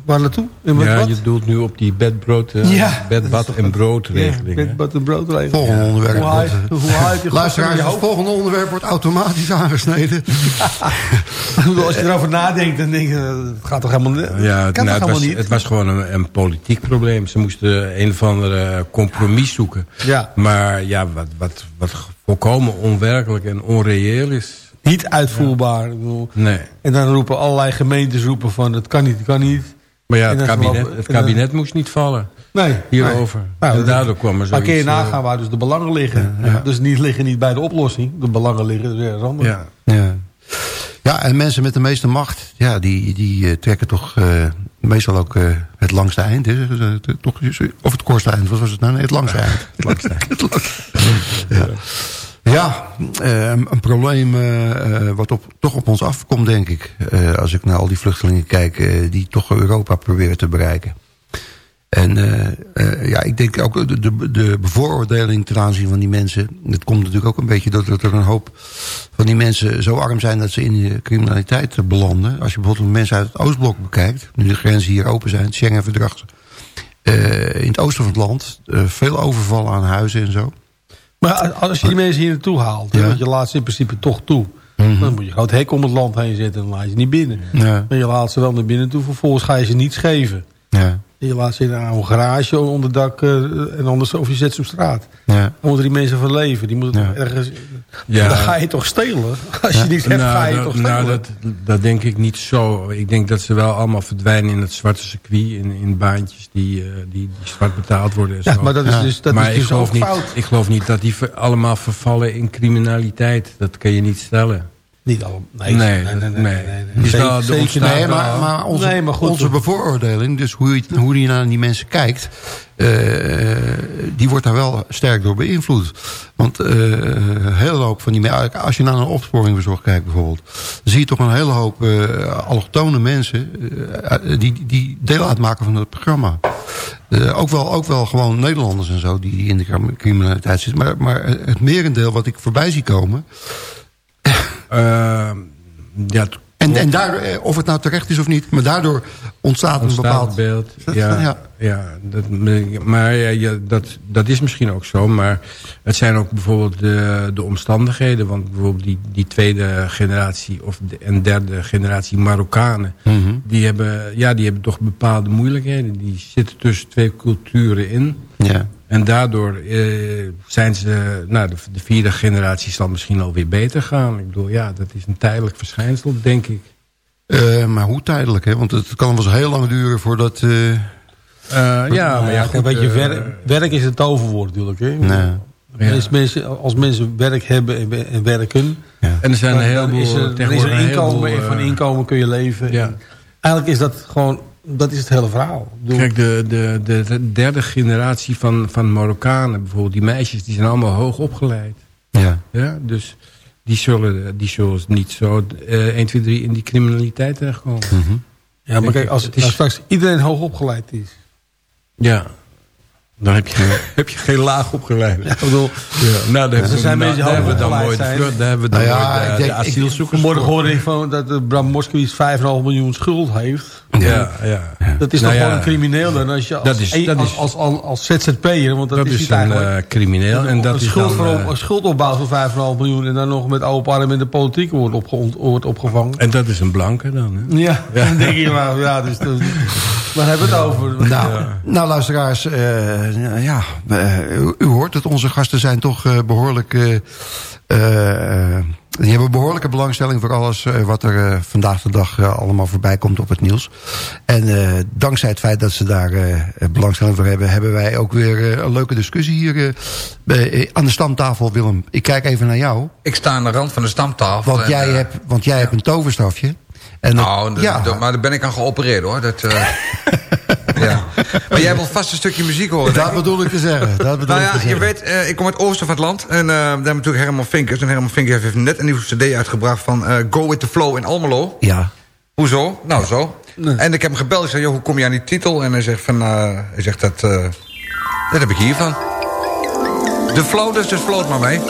waar, naartoe? En ja, wat? je doelt nu op die bedbrood, uh, ja, bed, bad en broodregeling. Ja, bed, bad en broodregeling. Volgende onderwerp. Hoe haal je, hoe haal je Luisteraars, het volgende onderwerp wordt automatisch aangesneden. Als je erover nadenkt, dan denk je, het gaat toch helemaal, ja, kan nou, toch het, was, niet? het was gewoon een, een, politiek probleem. Ze moesten een of andere compromis zoeken. Ja. Maar ja, wat, wat, wat volkomen onwerkelijk en onreëel is... Niet uitvoerbaar. Ik bedoel, Nee. En dan roepen allerlei gemeentes roepen van het kan niet, het kan niet. Maar ja, het kabinet, lopen- het kabinet moest niet vallen. Nee. Hierover. Nou, en daardoor kwam er Maar kun je eh, nagaan waar dus de belangen liggen. Dus niet liggen niet bij de oplossing. De belangen liggen dus ergens anders. Ja. Ja. ja, en mensen met de meeste macht, ja, die, die eh, trekken toch eh, meestal ook eh, het langste eind. Hè? toch, of het kortste eind, wat was het nou? Nee, het langste eind. Het langste eind. ja, ja eh, een, probleem eh, eh, wat op, toch op ons afkomt, denk ik. Als ik naar al die vluchtelingen kijk die toch Europa proberen te bereiken. En ja, ik denk ook de, de, de bevooroordeling ten aanzien van die mensen... dat komt natuurlijk ook een beetje doordat er een hoop van die mensen zo arm zijn... dat ze in de criminaliteit belanden. Als je bijvoorbeeld mensen uit het Oostblok bekijkt... nu de grenzen hier open zijn, het Schengen-verdrag... in het oosten van het land, veel overvallen aan huizen en zo. Maar als je die mensen hier naartoe haalt, Ja. want je laat ze in principe toch toe. Dan moet je gewoon het hek om het land heen zetten en dan laat je ze niet binnen. Ja. En je laat ze wel naar binnen toe, vervolgens ga je ze niet geven. Ja, En je laat ze in een oude garage onder dak eh, en anders of je zet ze op straat. ja. Dan moeten die mensen van leven. Die moeten Ja. toch ergens... Ja. Dan ga je toch stelen? Als je niet hebt, ga je nou, toch dat, stelen? nou dat, dat denk ik niet zo. Ik denk dat ze wel allemaal verdwijnen in het zwarte circuit. In, in baantjes die, eh, die, die zwart betaald worden. En ja, zo. maar dat is Ja. dus, dat maar is ik, dus geloof ook niet, fout. ik geloof niet dat die ver- allemaal vervallen in criminaliteit. Dat kan je niet stellen. Niet allemaal. Nee, Nee, nee, nee. nee, nee. Zeker- zeker maar, maar onze, Nee, maar goed. onze bevooroordeling, dus hoe je, hoe je naar die mensen kijkt... eh, die wordt daar wel sterk door beïnvloed. Want eh, een hele hoop van die mensen... Als je naar een opsporingverzorg kijkt bijvoorbeeld... dan zie je toch een hele hoop eh allochtone mensen... die, die deel uitmaken van het programma. Eh, ook, wel, ook wel gewoon Nederlanders en zo die in de criminaliteit zitten. Maar, maar het merendeel wat ik voorbij zie komen... Eh, ja, En, en daardoor, eh, of het nou terecht is of niet... maar daardoor ontstaat een bepaald... beeld. Ja, ja. ja. dat, maar ja, ja, dat, dat is misschien ook zo. Maar het zijn ook bijvoorbeeld de, de omstandigheden. Want bijvoorbeeld die, die tweede generatie of de, en derde generatie Marokkanen... Mhm. die, hebben, ja, die hebben toch bepaalde moeilijkheden. Die zitten tussen twee culturen in. Ja. En daardoor eh, zijn ze... Nou, de, de vierde generatie zal misschien alweer beter gaan. Ik bedoel, ja, dat is een tijdelijk verschijnsel, denk ik. Eh, maar hoe tijdelijk, hè? Want het kan wel eens heel lang duren voordat... eh, Eh, ja, maar ja, goed, weet je, werk, werk is het toverwoord natuurlijk. Hè? nee. Meest mensen, als mensen werk hebben en, we- en werken... En er zijn een heleboel... is er, dan is tegenwoordig er een inkomen heleboel, en van inkomen kun je leven. ja. Eigenlijk is dat gewoon... Dat is het hele verhaal. Kijk, de, de, de, de derde generatie van, van Marokkanen, bijvoorbeeld die meisjes, die zijn allemaal hoog opgeleid. Ja. Ja, dus die zullen, die zullen niet zo eh 1, 2, 3 in die criminaliteit terechtkomen. ja, maar kijk, als, als straks iedereen hoog opgeleid is... Ja, dan heb je, heb je geen laag opgeleid. Ja, ik bedoel, Ja, nou, daar hebben we, zijn nou, mensen daar hebben we dan mooi de, vlucht- daar hebben we dan Nou ja, mooi de, ik de denk- ik- asielzoekers. vanmorgen hoorde ik van dat eh, Bram Moskowitz 5,5 miljoen schuld heeft. Ja, ja. Dat is Nou toch ja, gewoon een crimineel dan als je als, dat is- dat als, is- als, als, als ZZP'er, want dat, Dat is, is niet een eh, crimineel. En dat een, is schuld dan, voor, eh, een schuldopbouw van 5,5 miljoen en dan nog met open armen in de politiek wordt, opge, wordt opgevangen. en dat is een blanke dan, hè? Ja, dan denk je maar, ja, dus waar hebben we het over? Nou, nou luisteraars, eh, ja, eh, u, u hoort het. Onze gasten zijn toch eh, behoorlijk... eh, eh, die hebben behoorlijke belangstelling voor alles wat er vandaag de dag allemaal voorbij komt op het nieuws. En dankzij het feit dat ze daar belangstelling voor hebben... hebben wij ook weer een leuke discussie hier aan de stamtafel. Willem, ik kijk even naar jou. Ik sta aan de rand van de stamtafel. Want en, jij, hebt, want jij hebt een toverstafje. En dat- Nou, ja, dat- maar daar ben ik aan geopereerd hoor. Dat, eh, ja. Maar jij wilt vast een stukje muziek horen. dat ik. bedoel ik te zeggen. Dat bedoel Nou ik te ja, je zeggen. weet, eh, ik kom uit het oosten van het land. En eh, daar hebben we natuurlijk Herman Vinkers. En Herman Vinkers heeft net een nieuwe cd uitgebracht van eh, Go With The Flow in Almelo. Ja. Hoezo? Nou, zo. En ik heb hem gebeld. Ik zei, joh, hoe kom je aan die titel? En hij zegt, van, eh, hij zegt dat, eh, dat heb ik hiervan. De flow, dus, dus float maar mee.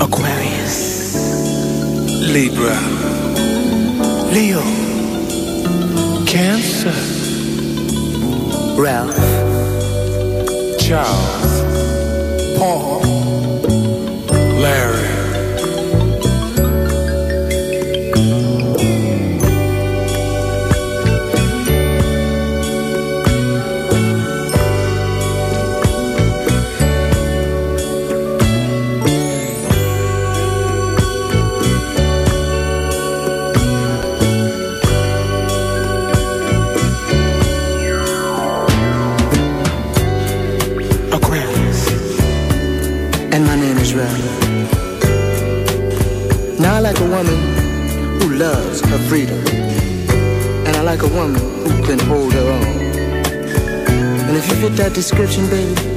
Aquarius, Libra, Leo, Cancer, Ralph, Charles, Paul, Larry. Loves her freedom, and I like a woman who can hold her own. And if you fit that description, baby,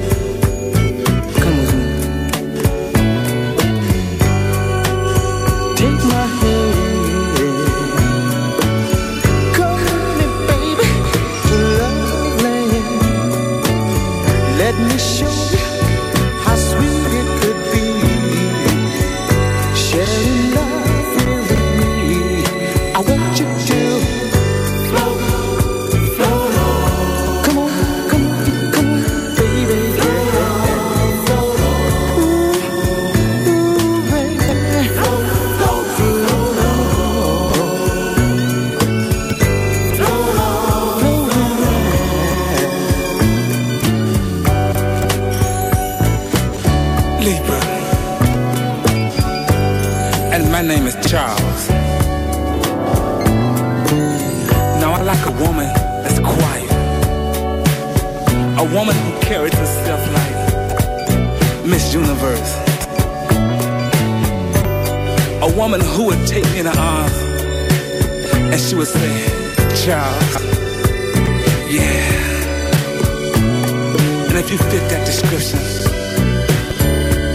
like a woman that's quiet. A woman who carries herself like Miss Universe. A woman who would take me in her arms and she would say, Child, yeah. And if you fit that description,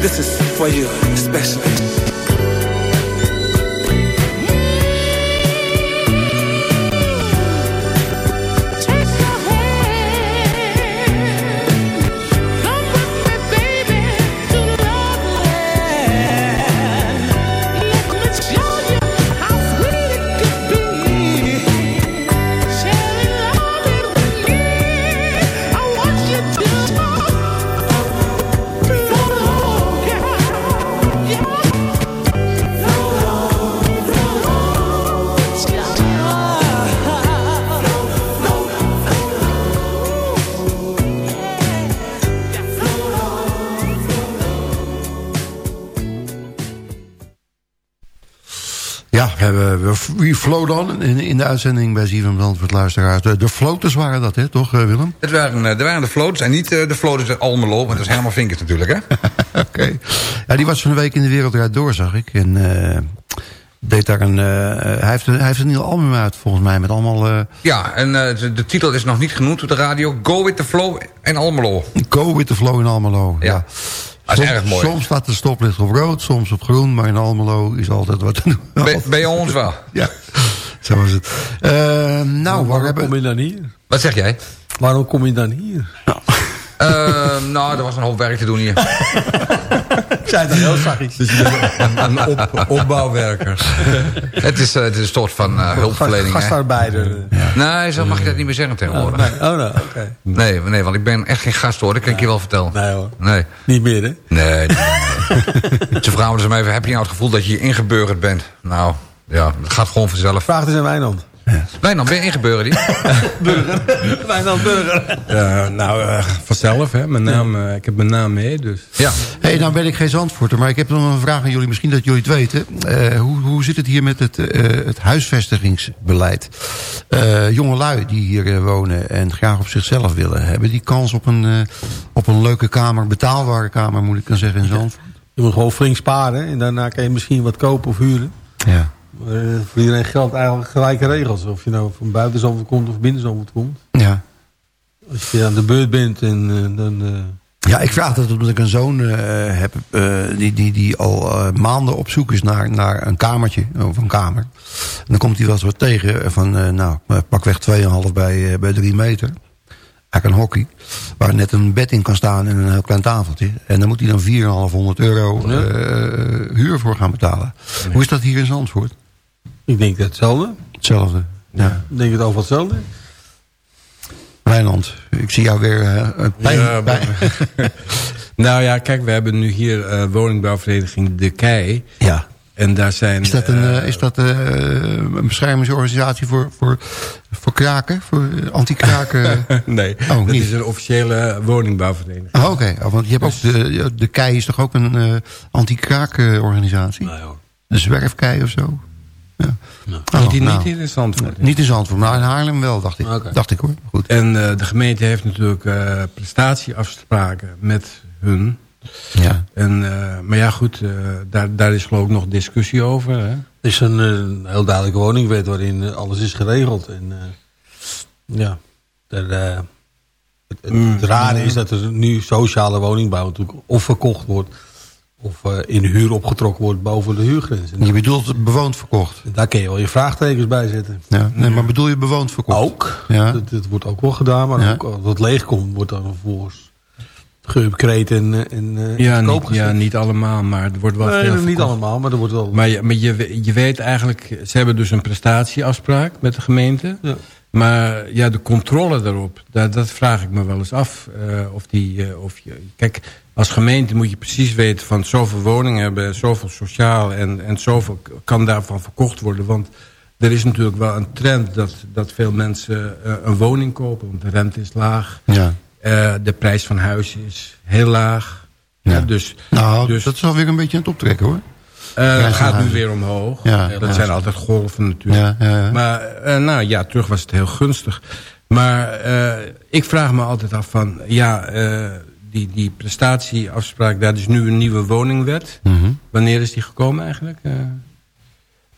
this is for you, especially. We, float on in, in de uitzending bij Zieven Zandvoort luisteraars. De, de floaters waren dat, hè, toch eh, Willem? Het waren, eh, er waren de floats en niet eh, de floaters uit Almelo, want dat is helemaal Vinkers natuurlijk, hè? Oké. Ja, die was van de week in de Wereldrijd door, zag ik. En deed daar een... hij, heeft, een- hij heeft een nieuw album uit, volgens mij, met allemaal... Ja, en de, de titel is nog niet genoemd op de radio. Go with the flow en Almelo. Go with the flow in Almelo. Ja. Dat is soms, erg mooi. Soms staat de stoplicht op rood, soms op groen. Maar in Almelo is altijd wat te doen. Bij, bij ons wel. Ja, zo is het. Eh, nou, waar Waarom hebben... kom je dan hier? Wat zeg jij? Waarom kom je dan hier? Eh, nou, er was een hoop werk te doen hier. Ik zei dat heel zachtjes. Dus een, een op, opbouwwerker. het, is, eh, het is een soort van eh, hulpverlening. hè? Gastarbeider. Nee, zo mag je dat niet meer zeggen tegenwoordig. nee. Oh, nou, oké. Nee, nee, want ik ben echt geen gast hoor, dat kan ik je wel vertellen. Nee hoor. Nee. Niet meer, hè? Nee, nee, nee. Ze vragen dus me even, heb je nou het gevoel dat je ingeburgerd bent? Nou, ja, dat gaat gewoon vanzelf. Vraag eens aan Wijnand. Wijnand, ben je ingeburgerd hier? Burger. Wijnand Burger. Ja, nou, eh, vanzelf, hè. Mijn naam, eh, ik heb mijn naam mee, dus... Ja. hey, nou ben ik geen zandvoerter, maar ik heb nog een vraag aan jullie. Misschien dat jullie het weten. Eh, hoe, hoe zit het hier met het, eh, het huisvestigingsbeleid? Eh jonge lui die hier eh, wonen en graag op zichzelf willen... hebben die kans op een, eh, op een leuke kamer, betaalbare kamer moet ik dan zeggen in Zandvoort? Je moet gewoon flink sparen. En daarna kan je misschien wat kopen of huren. Ja. Eh, voor iedereen geldt eigenlijk gelijke regels. Of je nou van buiten Zandvoort komt of binnen Zandvoort komt. Ja. Als je aan de beurt bent en eh, dan... eh, Ja, ik vraag dat omdat ik een zoon heb die, die, die al maanden op zoek is naar, naar een kamertje, of een kamer. En dan komt hij wel eens wat tegen van, nou, pakweg 2,5 bij, bij 3 meter. Eigenlijk een hockey, waar net een bed in kan staan en een heel klein tafeltje. En dan moet hij dan 4,500 euro huur voor gaan betalen. Hoe is dat hier in Zandvoort? Ik denk dat hetzelfde. Hetzelfde. Ja. Ik denk het over hetzelfde. Wijnand, ik zie jou weer eh, een pijn. Ja, pijn- Nou ja, kijk, we hebben nu hier eh, woningbouwvereniging De Kei. Ja. En daar zijn... Is dat een, eh, is dat, eh, een beschermingsorganisatie voor, voor, voor kraken? Voor anti-kraken? nee, Oh, dat niet. is een officiële woningbouwvereniging. Oh, Oké, Oh, want je hebt ook de, de KEI is toch ook een eh anti-kraakorganisatie? Nee, hoor. De zwerfkei of zo? Ja. Oh, niet, in- nou. niet in Zandvoort. Niet in Zandvoort, maar in Haarlem wel, dacht ik. Dacht ik hoor. Goed. En eh, de gemeente heeft natuurlijk eh, prestatieafspraken met hun. Ja. En, eh, maar ja, goed, eh, daar, daar is geloof ik nog discussie over. Hè? Het is een heel duidelijke woningwet waarin alles is geregeld. En eh, ja, het, het, Mm. het rare is dat er nu sociale woningbouw natuurlijk of verkocht wordt... of eh, in huur opgetrokken wordt boven de huurgrens. En Je bedoelt bewoond verkocht? daar kun je wel je vraagtekens bij zetten. Ja. Nee, maar bedoel je bewoond verkocht? Ook. Ja. Dat, dat wordt ook wel gedaan, maar Ja. ook als het leeg komt... wordt dan vervolgens geüpgrade en, eh, en eh, Ja, niet, ja, niet allemaal, maar er wordt wel Nee, veel niet allemaal, maar er wordt wel... Maar, je, maar je, je weet eigenlijk, ze hebben dus een prestatieafspraak met de gemeente. Ja. Maar ja, de controle daarop, dat, dat vraag ik me wel eens af. of die, of je, kijk, als gemeente moet je precies weten van zoveel woningen hebben, zoveel sociaal en, en zoveel kan daarvan verkocht worden. Want er is natuurlijk wel een trend dat, dat veel mensen eh, een woning kopen, want de rente is laag. Ja. Eh, de prijs van huizen is heel laag. Ja. Dus Nou, Dus- dat is alweer een beetje aan het optrekken hoor. eh, het gaat nu weer omhoog. Ja, dat zijn altijd golven natuurlijk. Maar nou ja, terug was het heel gunstig. Maar ik vraag me altijd af van... Ja, die, die prestatieafspraak, daar is nu een nieuwe woningwet. Mhm. Wanneer is die gekomen eigenlijk? Eh,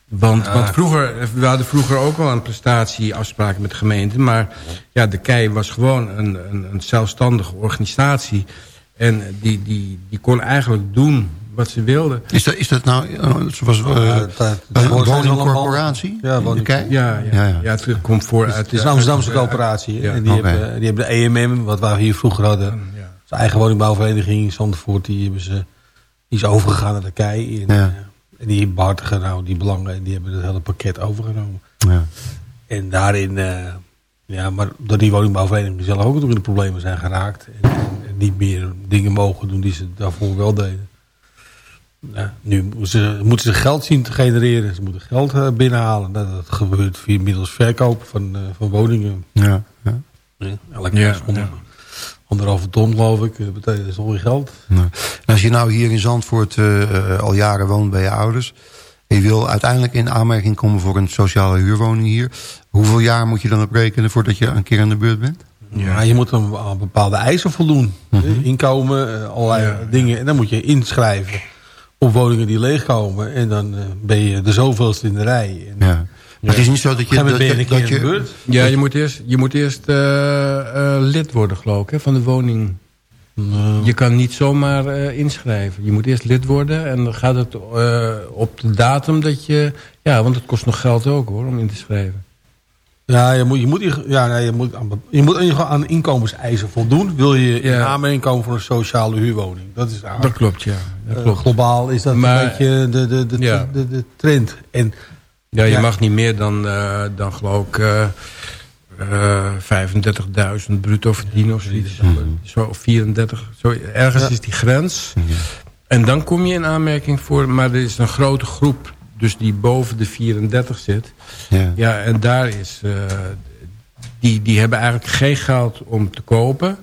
want, want vroeger, we hadden vroeger ook al een prestatieafspraak met de gemeente. Maar ja, de KEI was gewoon een, een, een zelfstandige organisatie. En die, die, die kon eigenlijk doen wat ze wilden. Is dat, is dat nou, eh, Ja, eh, een woningcorporatie? Ja, woning- Kei? Ja, ja, Ja, ja. ja. het komt voor uit... Het is eh, een Amsterdamse uit- coöperatie. hè? Ja. En die, hebben, die hebben de EMM, wat wij hier vroeger hadden. Zijn eigen woningbouwvereniging in Zandvoort. Die, hebben ze, die is overgegaan naar de KEI. En, Ja. eh, en die behartigen nou die belangen. En die hebben het hele pakket overgenomen. Ja. En daarin... eh, ja, maar door die woningbouwvereniging zelf ook in de problemen zijn geraakt. En, niet meer dingen mogen doen die ze daarvoor wel deden. Ja, nu moeten ze, moeten ze geld zien te genereren. Ze moeten geld eh, binnenhalen. Dat, dat gebeurt via middels verkoop van, eh, van woningen. Ja, ja. Ja, elke Ja, ja. Anderhalve ton geloof ik. Dat betekent dat is alweer geld. Nou, als je nou hier in Zandvoort eh, eh, al jaren woont bij je ouders... en je wil uiteindelijk in aanmerking komen voor een sociale huurwoning hier... hoeveel jaar moet je dan op rekenen voordat je een keer aan de beurt bent? Ja. je moet dan aan bepaalde eisen voldoen. Eh, Inkomen, eh, allerlei dingen. En dan moet je inschrijven op woningen die leegkomen. En dan eh, ben je de zoveelste in de rij. En, Ja. Maar het is niet zo dat je... Dat, je dat. Ja, je moet eerst, je moet eerst eh, eh, lid worden, geloof ik, hè, van de woning. Je kan niet zomaar eh, inschrijven. Je moet eerst lid worden en dan gaat het eh, op de datum dat je... Ja, want het kost nog geld ook hoor, om in te schrijven. Ja, je moet, je moet, ja, nee, je moet, aan, je moet aan inkomenseisen voldoen. Wil je in Ja. aanmerking komen voor een sociale huurwoning. Dat is Dat klopt, ja. Dat klopt. globaal is dat Maar- een beetje de, de, de, Ja. de, de trend. En Ja, je Ja. mag niet meer dan, eh, dan geloof ik eh, eh, 35.000 bruto verdienen of zoiets. Zo, of 34, zo, ergens Ja. is die grens. En dan kom je in aanmerking voor, maar er is een grote groep, dus die boven de 34 zit. ja. Ja, en daar is, eh, die, die hebben eigenlijk geen geld om te kopen.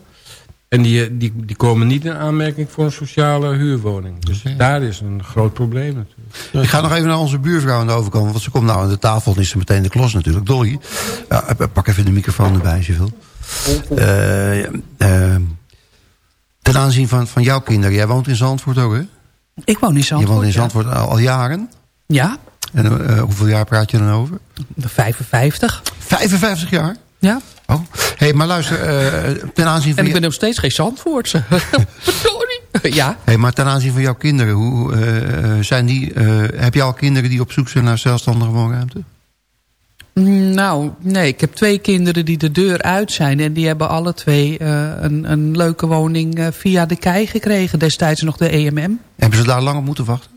En die, die, die komen niet in aanmerking voor een sociale huurwoning. Dus daar is een groot probleem natuurlijk. Ik ga nog even naar onze buurvrouw aan de overkant. Want ze komt nou aan de tafel en is ze meteen de klos natuurlijk. Dolly, ja, pak even de microfoon erbij als je wil. Eh, eh, ten aanzien van, van jouw kinderen. Jij woont in Zandvoort ook, hè? Ik woon in je Zandvoort. woont in. Zandvoort al, al jaren. Ja, En eh, hoeveel jaar praat je dan over? 55. 55 jaar? Ja. Oh. hey, maar luister, ten aanzien van... En ik je- ben nog steeds geen Zandvoortse. Ja. Hey, maar ten aanzien van jouw kinderen, hoe eh, eh, zijn die, eh, heb je al kinderen die op zoek zijn naar zelfstandige woonruimte? Nou, nee, ik heb twee kinderen die de deur uit zijn. En die hebben alle twee een, een leuke woning via de KEI gekregen. Destijds nog de EMM. Hebben ze daar lang op moeten wachten,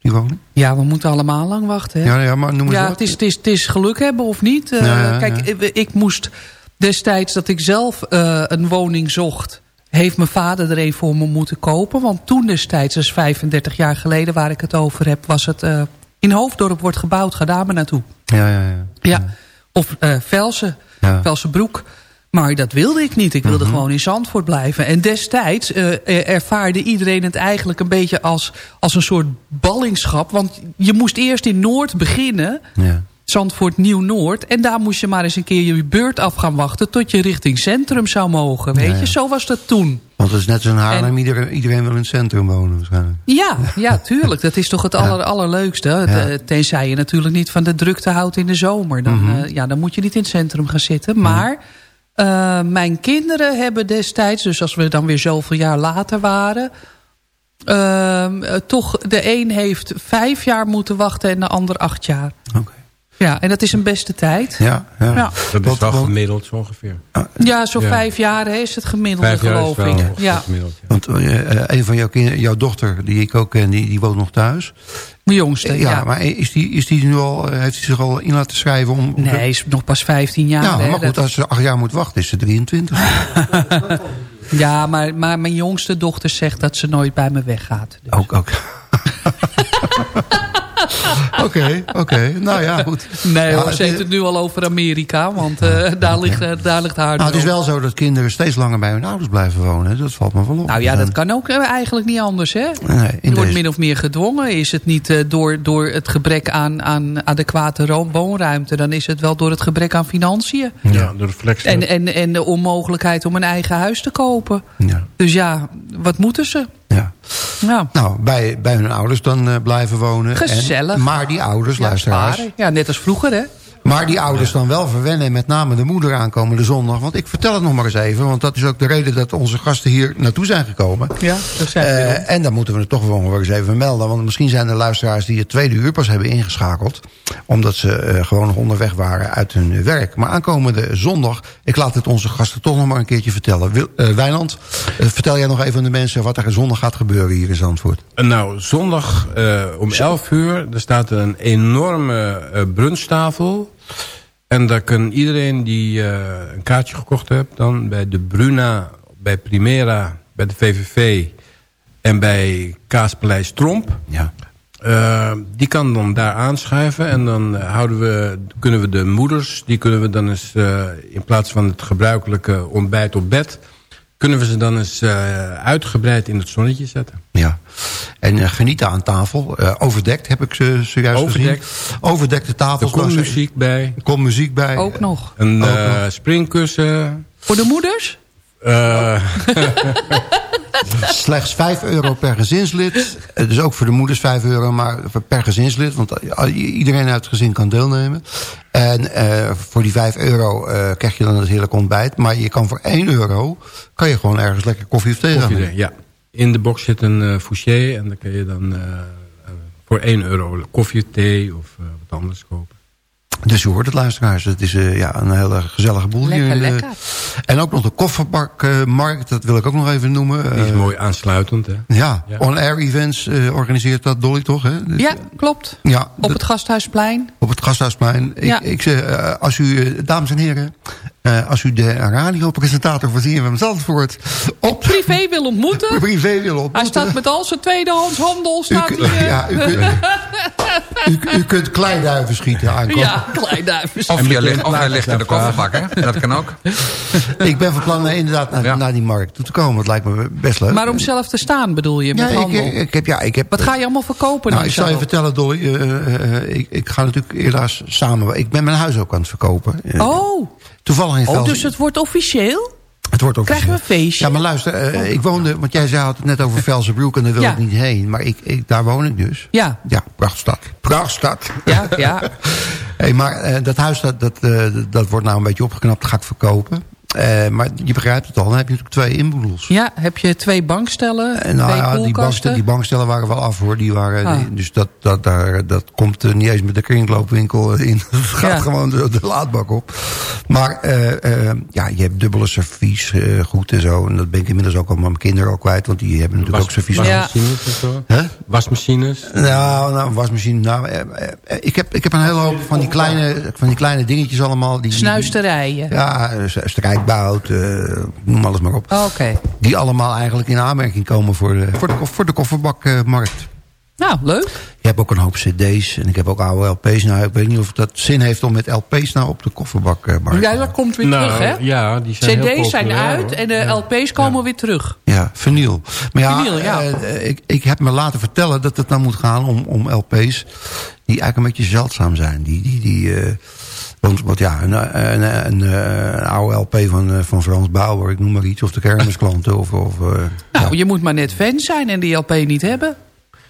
die woning? Ja, we moeten allemaal lang wachten. Hè? Ja, ja, maar noem eens Ja, het is, het, is, het is geluk hebben of niet. Ja, ja, kijk, ik, ik moest destijds dat ik zelf een woning zocht... heeft mijn vader er een voor me moeten kopen. Want toen destijds, dus 35 jaar geleden waar ik het over heb... was het eh, in Hoofddorp wordt gebouwd, ga daar maar naartoe. Ja, ja, ja. Ja, of eh Velsen, Ja. Velsenbroek. Maar dat wilde ik niet. Ik wilde gewoon in Zandvoort blijven. En destijds eh, ervaarde iedereen het eigenlijk een beetje als, als een soort ballingschap. Want je moest eerst in Noord beginnen. Ja. Zandvoort Nieuw-Noord. En daar moest je maar eens een keer je beurt af gaan wachten... tot je richting centrum zou mogen. Weet Ja, ja. je, zo was dat toen. Want het is net zo'n Haarlem, En- iedereen, iedereen wil in het centrum wonen waarschijnlijk. Ja, ja, tuurlijk. Dat is toch het aller, allerleukste. Ja. Tenzij je natuurlijk niet van de drukte houdt in de zomer. Dan, Mhm. eh, ja, dan moet je niet in het centrum gaan zitten. Maar eh, mijn kinderen hebben destijds... dus als we dan weer zoveel jaar later waren... ehm, eh, toch, de een heeft vijf jaar moeten wachten en de ander acht jaar. Ja, en dat is een beste tijd. Ja, ja. Ja. Dat is wel gemiddeld zo ongeveer. Ja, zo'n Ja. vijf jaar hè, is het gemiddelde, Vijf jaar is geloof wel ik. Ja. gemiddeld, Want eh, eh, een van jouw, kinderen, jouw dochter, die ik ook ken, die, die woont nog thuis. Mijn jongste, Eh, ja. ja. maar is die, is die nu al, heeft hij zich al in laten schrijven om... Nee, hij is nog pas 15 jaar. Ja, hè. maar goed, Dat- als ze acht jaar moet wachten, is ze 23. Ja, maar, maar mijn jongste dochter zegt dat ze nooit bij me weggaat. Ook, ook. Oké, oké. Nou ja, goed. Nee Ja, hoor, het ze heeft het nu al over Amerika, want eh, daar, ligt, eh, daar ligt haar Nou, het is wel zo dat kinderen steeds langer bij hun ouders blijven wonen. hè. Dat valt me wel op. Nou ja, dat kan ook eh, eigenlijk niet anders, hè? Nee, in Je wordt deze- min of meer gedwongen. Is het niet door, door het gebrek aan, aan adequate woonruimte... dan is het wel door het gebrek aan financiën. Ja, door de flex. En, en, en de onmogelijkheid om een eigen huis te kopen. Ja. Dus ja, wat moeten ze? Ja. Ja. Nou, bij, bij hun ouders dan eh, blijven wonen. En- Gezellig. maar die ouders, Ja, luisteraars... sparen. Ja, net als vroeger, hè? Maar die ouders dan wel verwennen, en met name de moeder aankomende zondag. Want ik vertel het nog maar eens even, want dat is ook de reden dat onze gasten hier naartoe zijn gekomen. Ja, dat zijn Eh, en dan moeten we het toch wel nog eens even melden. Want misschien zijn er luisteraars die het tweede uur pas hebben ingeschakeld. Omdat ze eh, gewoon nog onderweg waren uit hun werk. Maar aankomende zondag, ik laat het onze gasten toch nog maar een keertje vertellen. Wil, eh, Wijnand, vertel jij nog even aan de mensen wat er zondag gaat gebeuren hier in Zandvoort. Nou, zondag eh, om 11 uur, er staat een enorme eh brunchtafel. En daar kan iedereen die eh, een kaartje gekocht heeft... dan bij de Bruna, bij Primera, bij de VVV... en bij Kaaspaleis Tromp... Ja. Eh, die kan dan daar aanschuiven en dan houden we, kunnen we de moeders... die kunnen we dan eens eh, in plaats van het gebruikelijke ontbijt op bed... kunnen we ze dan eens eh, uitgebreid in het zonnetje zetten. Ja. En eh, genieten aan tafel. Eh, overdekt heb ik ze zojuist Overdekt. gezien. Overdekte tafels. Er komt Nou, muziek bij. Er komt muziek bij. Ook nog. Een Ook eh, nog. springkussen. Voor de moeders? Eh, Slechts 5 euro per gezinslid. Dus ook voor de moeders 5 euro, maar per gezinslid. Want iedereen uit het gezin kan deelnemen. En eh, voor die 5 euro eh, krijg je dan het heerlijk ontbijt. Maar je kan voor 1 euro, kan je gewoon ergens lekker koffie of thee gaan koffie, doen. ja. In de box zit een eh fouché en dan kun je dan voor 1 euro koffie, thee of wat anders kopen. Dus je hoort het luisteraars. Het is eh, ja, een hele gezellige boel Lekker, hier. eh. lekker. En ook nog de kofferbakmarkt, dat wil ik ook nog even noemen. Die is Eh, mooi aansluitend. Hè? Ja, Ja. on-air events eh, organiseert dat Dolly toch? Hè? Dus, Ja, klopt. ja, Op het Gasthuisplein. Op het Gasthuisplein. Ja. Ik, ik zeg, eh, als u, eh, dames en heren, eh, als u de radiopresentator van ZFM Zandvoort op Privé wil ontmoeten. privé wil ontmoeten. Hij staat met al zijn tweedehands handel. u, Staat kun- hij, eh, ja, u, kunt, u, u kunt kleiduiven schieten aankomen. ja, kleinduivens. Of je ligt, of hij ligt in de kofferbak, hè? Dat kan ook. Ik ben van plan eh, inderdaad naar, Ja. naar die markt toe te komen. Dat lijkt me best leuk. Maar om zelf te staan bedoel je, ja, met ik, handel? ik heb, ja, ik heb, Wat ga je allemaal verkopen Nou, ik zal je vertellen, Dolly. eh, eh, eh, ik, ik ga natuurlijk helaas samen... Ik ben mijn huis ook aan het verkopen. Oh, Toevallig in oh dus het wordt officieel? Het wordt ook Krijgen we een feestje? Ja, maar luister, eh, ik woonde, want jij zei had het net over Velsenbroek en daar wil Ja. ik niet heen. Maar ik, ik, daar woon ik dus. Ja, Ja, prachtstad. Prachtstad. ja, ja. hey, maar eh, dat huis, dat, dat, eh, dat- dat wordt nou een beetje opgeknapt, dat ga ik verkopen. Eh, maar je begrijpt het al, dan heb je natuurlijk twee inboedels. Ja, heb je twee bankstellen, En nou twee ja, die, koelkasten? bankstellen, die bankstellen waren wel af hoor. Die waren, Ah. die- dus dat, dat, daar, dat komt eh, niet eens met de kringloopwinkel in. Het gaat Ja. gewoon de, de laadbak op. Maar eh, eh, ja, je hebt dubbele servies eh, goed en zo. En dat ben ik inmiddels ook al met mijn kinderen al kwijt. Want die hebben natuurlijk ook servies. Ja. wasmachines en zo. Hè? Wasmachines. Nou, nou, wasmachine. Nou, eh, eh, ik, heb, ik heb een hele hoop van die kleine, van die kleine dingetjes allemaal. Die, die- Snuisterijen. ja, eh, strijkboek Bout, eh, noem alles maar op. Oh, Oké. Die allemaal eigenlijk in aanmerking komen voor de, voor de, voor de kofferbakmarkt. Nou, leuk. Je hebt ook een hoop cd's en ik heb ook oude LP's. Nou, ik weet niet of dat zin heeft om met LP's nou op de kofferbakmarkt. Ja, dat komt weer Nou, terug, hè? ja, die zijn heel CD's zijn uit hoor. en de LP's komen weer terug. Ja, vinyl. Maar ja, Vinyl, ja. eh, ik, ik heb me laten vertellen dat het dan moet gaan om, om LP's... die eigenlijk een beetje zeldzaam zijn. Die, die, die, eh, want, want ja, een, een, een, eh, een oude LP van, eh, van Frans Bauer, ik noem maar iets... of de kermisklanten of... of eh, Nou, je moet maar net fan zijn en die LP niet hebben.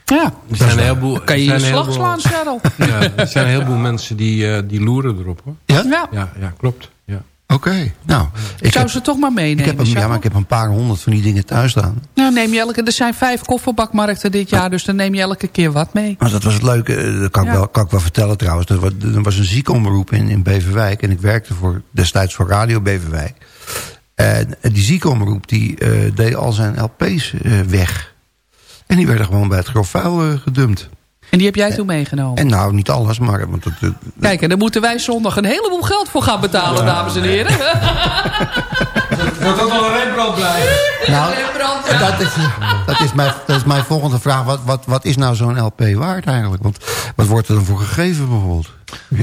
Ja, Er zijn een heleboel, kan je een slag slaan, Cheryl. Ja, er zijn een heleboel mensen die, eh, die loeren erop, hoor. Ja? Ja. Ja, ja klopt. Ja. Oké, nou. Ik Zou heb, ze toch maar meenemen, ik heb, een, ja, maar ik heb een paar honderd van die dingen thuis staan. Nou, neem je elke, er zijn vijf kofferbakmarkten dit jaar, dus dan neem je elke keer wat mee. Maar dat was het leuke, eh, dat kan, ik wel, kan ik wel vertellen trouwens. Er was, er was een ziekenomroep in, in Beverwijk. En ik werkte voor, destijds voor Radio Beverwijk. En die ziekenomroep die, eh, deed al zijn LP's eh, weg. En die werden gewoon bij het grof vuil eh, gedumpt. En die heb jij toen meegenomen. En nou, niet alles, maar... Want het, het- Kijk, en daar moeten wij zondag een heleboel geld voor gaan betalen, dames en heren. Wordt ook wel een Rembrandt blijven. Nou, ja. dat, is, dat, is mijn, dat is mijn volgende vraag. Wat, wat, wat is nou zo'n LP waard eigenlijk? Want wat wordt er dan voor gegeven bijvoorbeeld?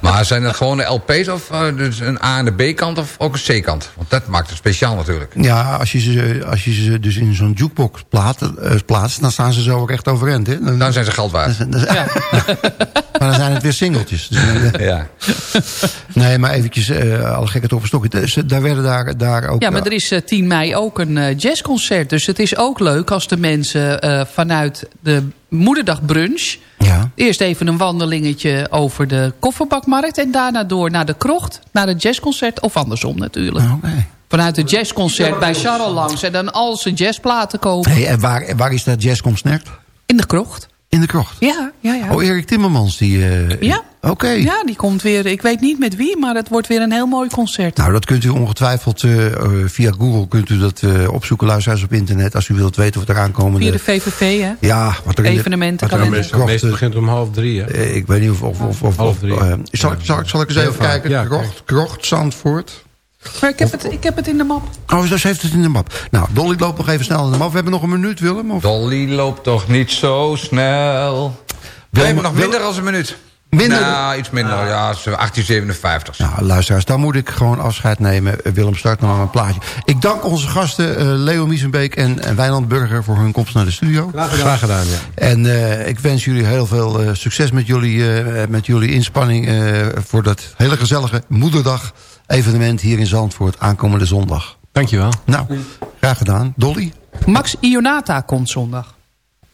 Maar zijn het gewoon de LP's of eh, dus een A en de B-kant of ook een C-kant? Want dat maakt het speciaal natuurlijk. Ja, als je ze, als je ze dus in zo'n jukebox plaat, eh, plaatst... dan staan ze zo recht overeind. Hè? Dan, Dan zijn ze geld waard. dan- dan- maar dan zijn het weer singeltjes. Dus, Ja. nee, maar eventjes, eh alle gekheid op een stokje. Dus, daar werden daar, daar ook... Ja, maar er is eh, 10 mei ook een eh, jazzconcert. Dus het is ook leuk als de mensen eh, vanuit de moederdagbrunch... Ja. eerst even een wandelingetje over de kofferbakmarkt... en daarna door naar de krocht, naar het jazzconcert... of andersom natuurlijk. Oké. Vanuit het jazzconcert bij Charles langs... en dan al zijn jazzplaten kopen. Hey, en waar, waar is dat jazzconcert? In de krocht. In de krocht? Ja, ja, ja. Oh, Erik Timmermans, die... eh, Ja. Oké. Ja, die komt weer... Ik weet niet met wie, maar het wordt weer een heel mooi concert. Nou, dat kunt u ongetwijfeld eh, eh, via Google kunt u dat eh, opzoeken, luisteraars op internet... als u wilt weten wat er aankomende... Via de VVV, hè? Ja, wat er in de- Evenementen, wat er in de. Meestal, begint het om half drie, hè? Eh, ik weet niet of... of, of, of Half of, drie. eh, zal, ik, zal, ik, zal ik eens even kijken? Ja, krocht, krocht, Zandvoort. Maar ik heb, het, ik heb het in de map. Oh, dus heeft het in de map. Nou, Dolly loopt nog even snel in de map. We hebben nog een minuut, Willem. Of? Dolly loopt toch niet zo snel. We hebben nog minder dan een minuut. Minder? Nou, iets minder. Ja, zo 1857. Nou, luisteraars, dan moet ik gewoon afscheid nemen. Eh, Willem start nog een plaatje. Ik dank onze gasten eh, Leo Miesenbeek en, en Wijnand Burger... voor hun komst naar de studio. Graag gedaan, ja. En eh, ik wens jullie heel veel eh, succes met jullie, eh, met jullie inspanning... eh, voor dat hele gezellige moederdag evenement hier in Zandvoort aankomende zondag. Dankjewel. Nou, graag gedaan. Dolly? Max Ionata komt zondag.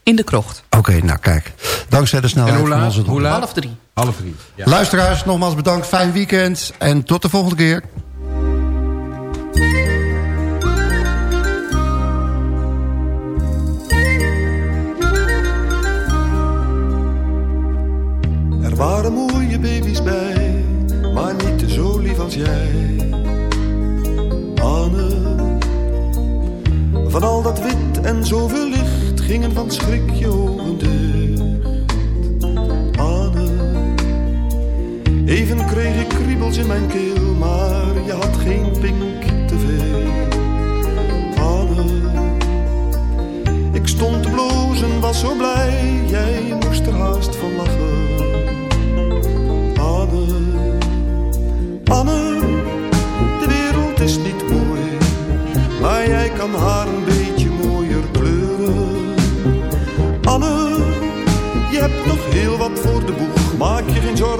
In de krocht. Oké, nou kijk. Dankzij de snelheid En hoe van laat? onze Hoe? Half drie. Half drie. Ja. Luisteraars, nogmaals bedankt. Fijn weekend. En tot de volgende keer. Er waren mooie baby's bij, maar niet jij. Anne, van al dat wit en zoveel licht gingen van schrik je ogen dicht. Anne, even kreeg ik kriebels in mijn keel, maar je had geen pink te veel. Anne, ik stond te blozen, was zo blij, jij moest er haast van lachen. Maar jij kan haar een beetje mooier kleuren. Anne, je hebt nog heel wat voor de boeg, maak je geen zorgen,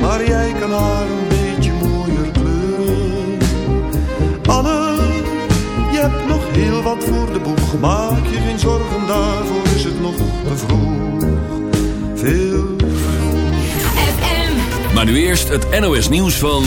maar jij kan haar een beetje mooier kleuren. Anne, je hebt nog heel wat voor de boeg, maak je geen zorgen, daarvoor is het nog te vroeg. Veel Maar nu eerst het NOS nieuws van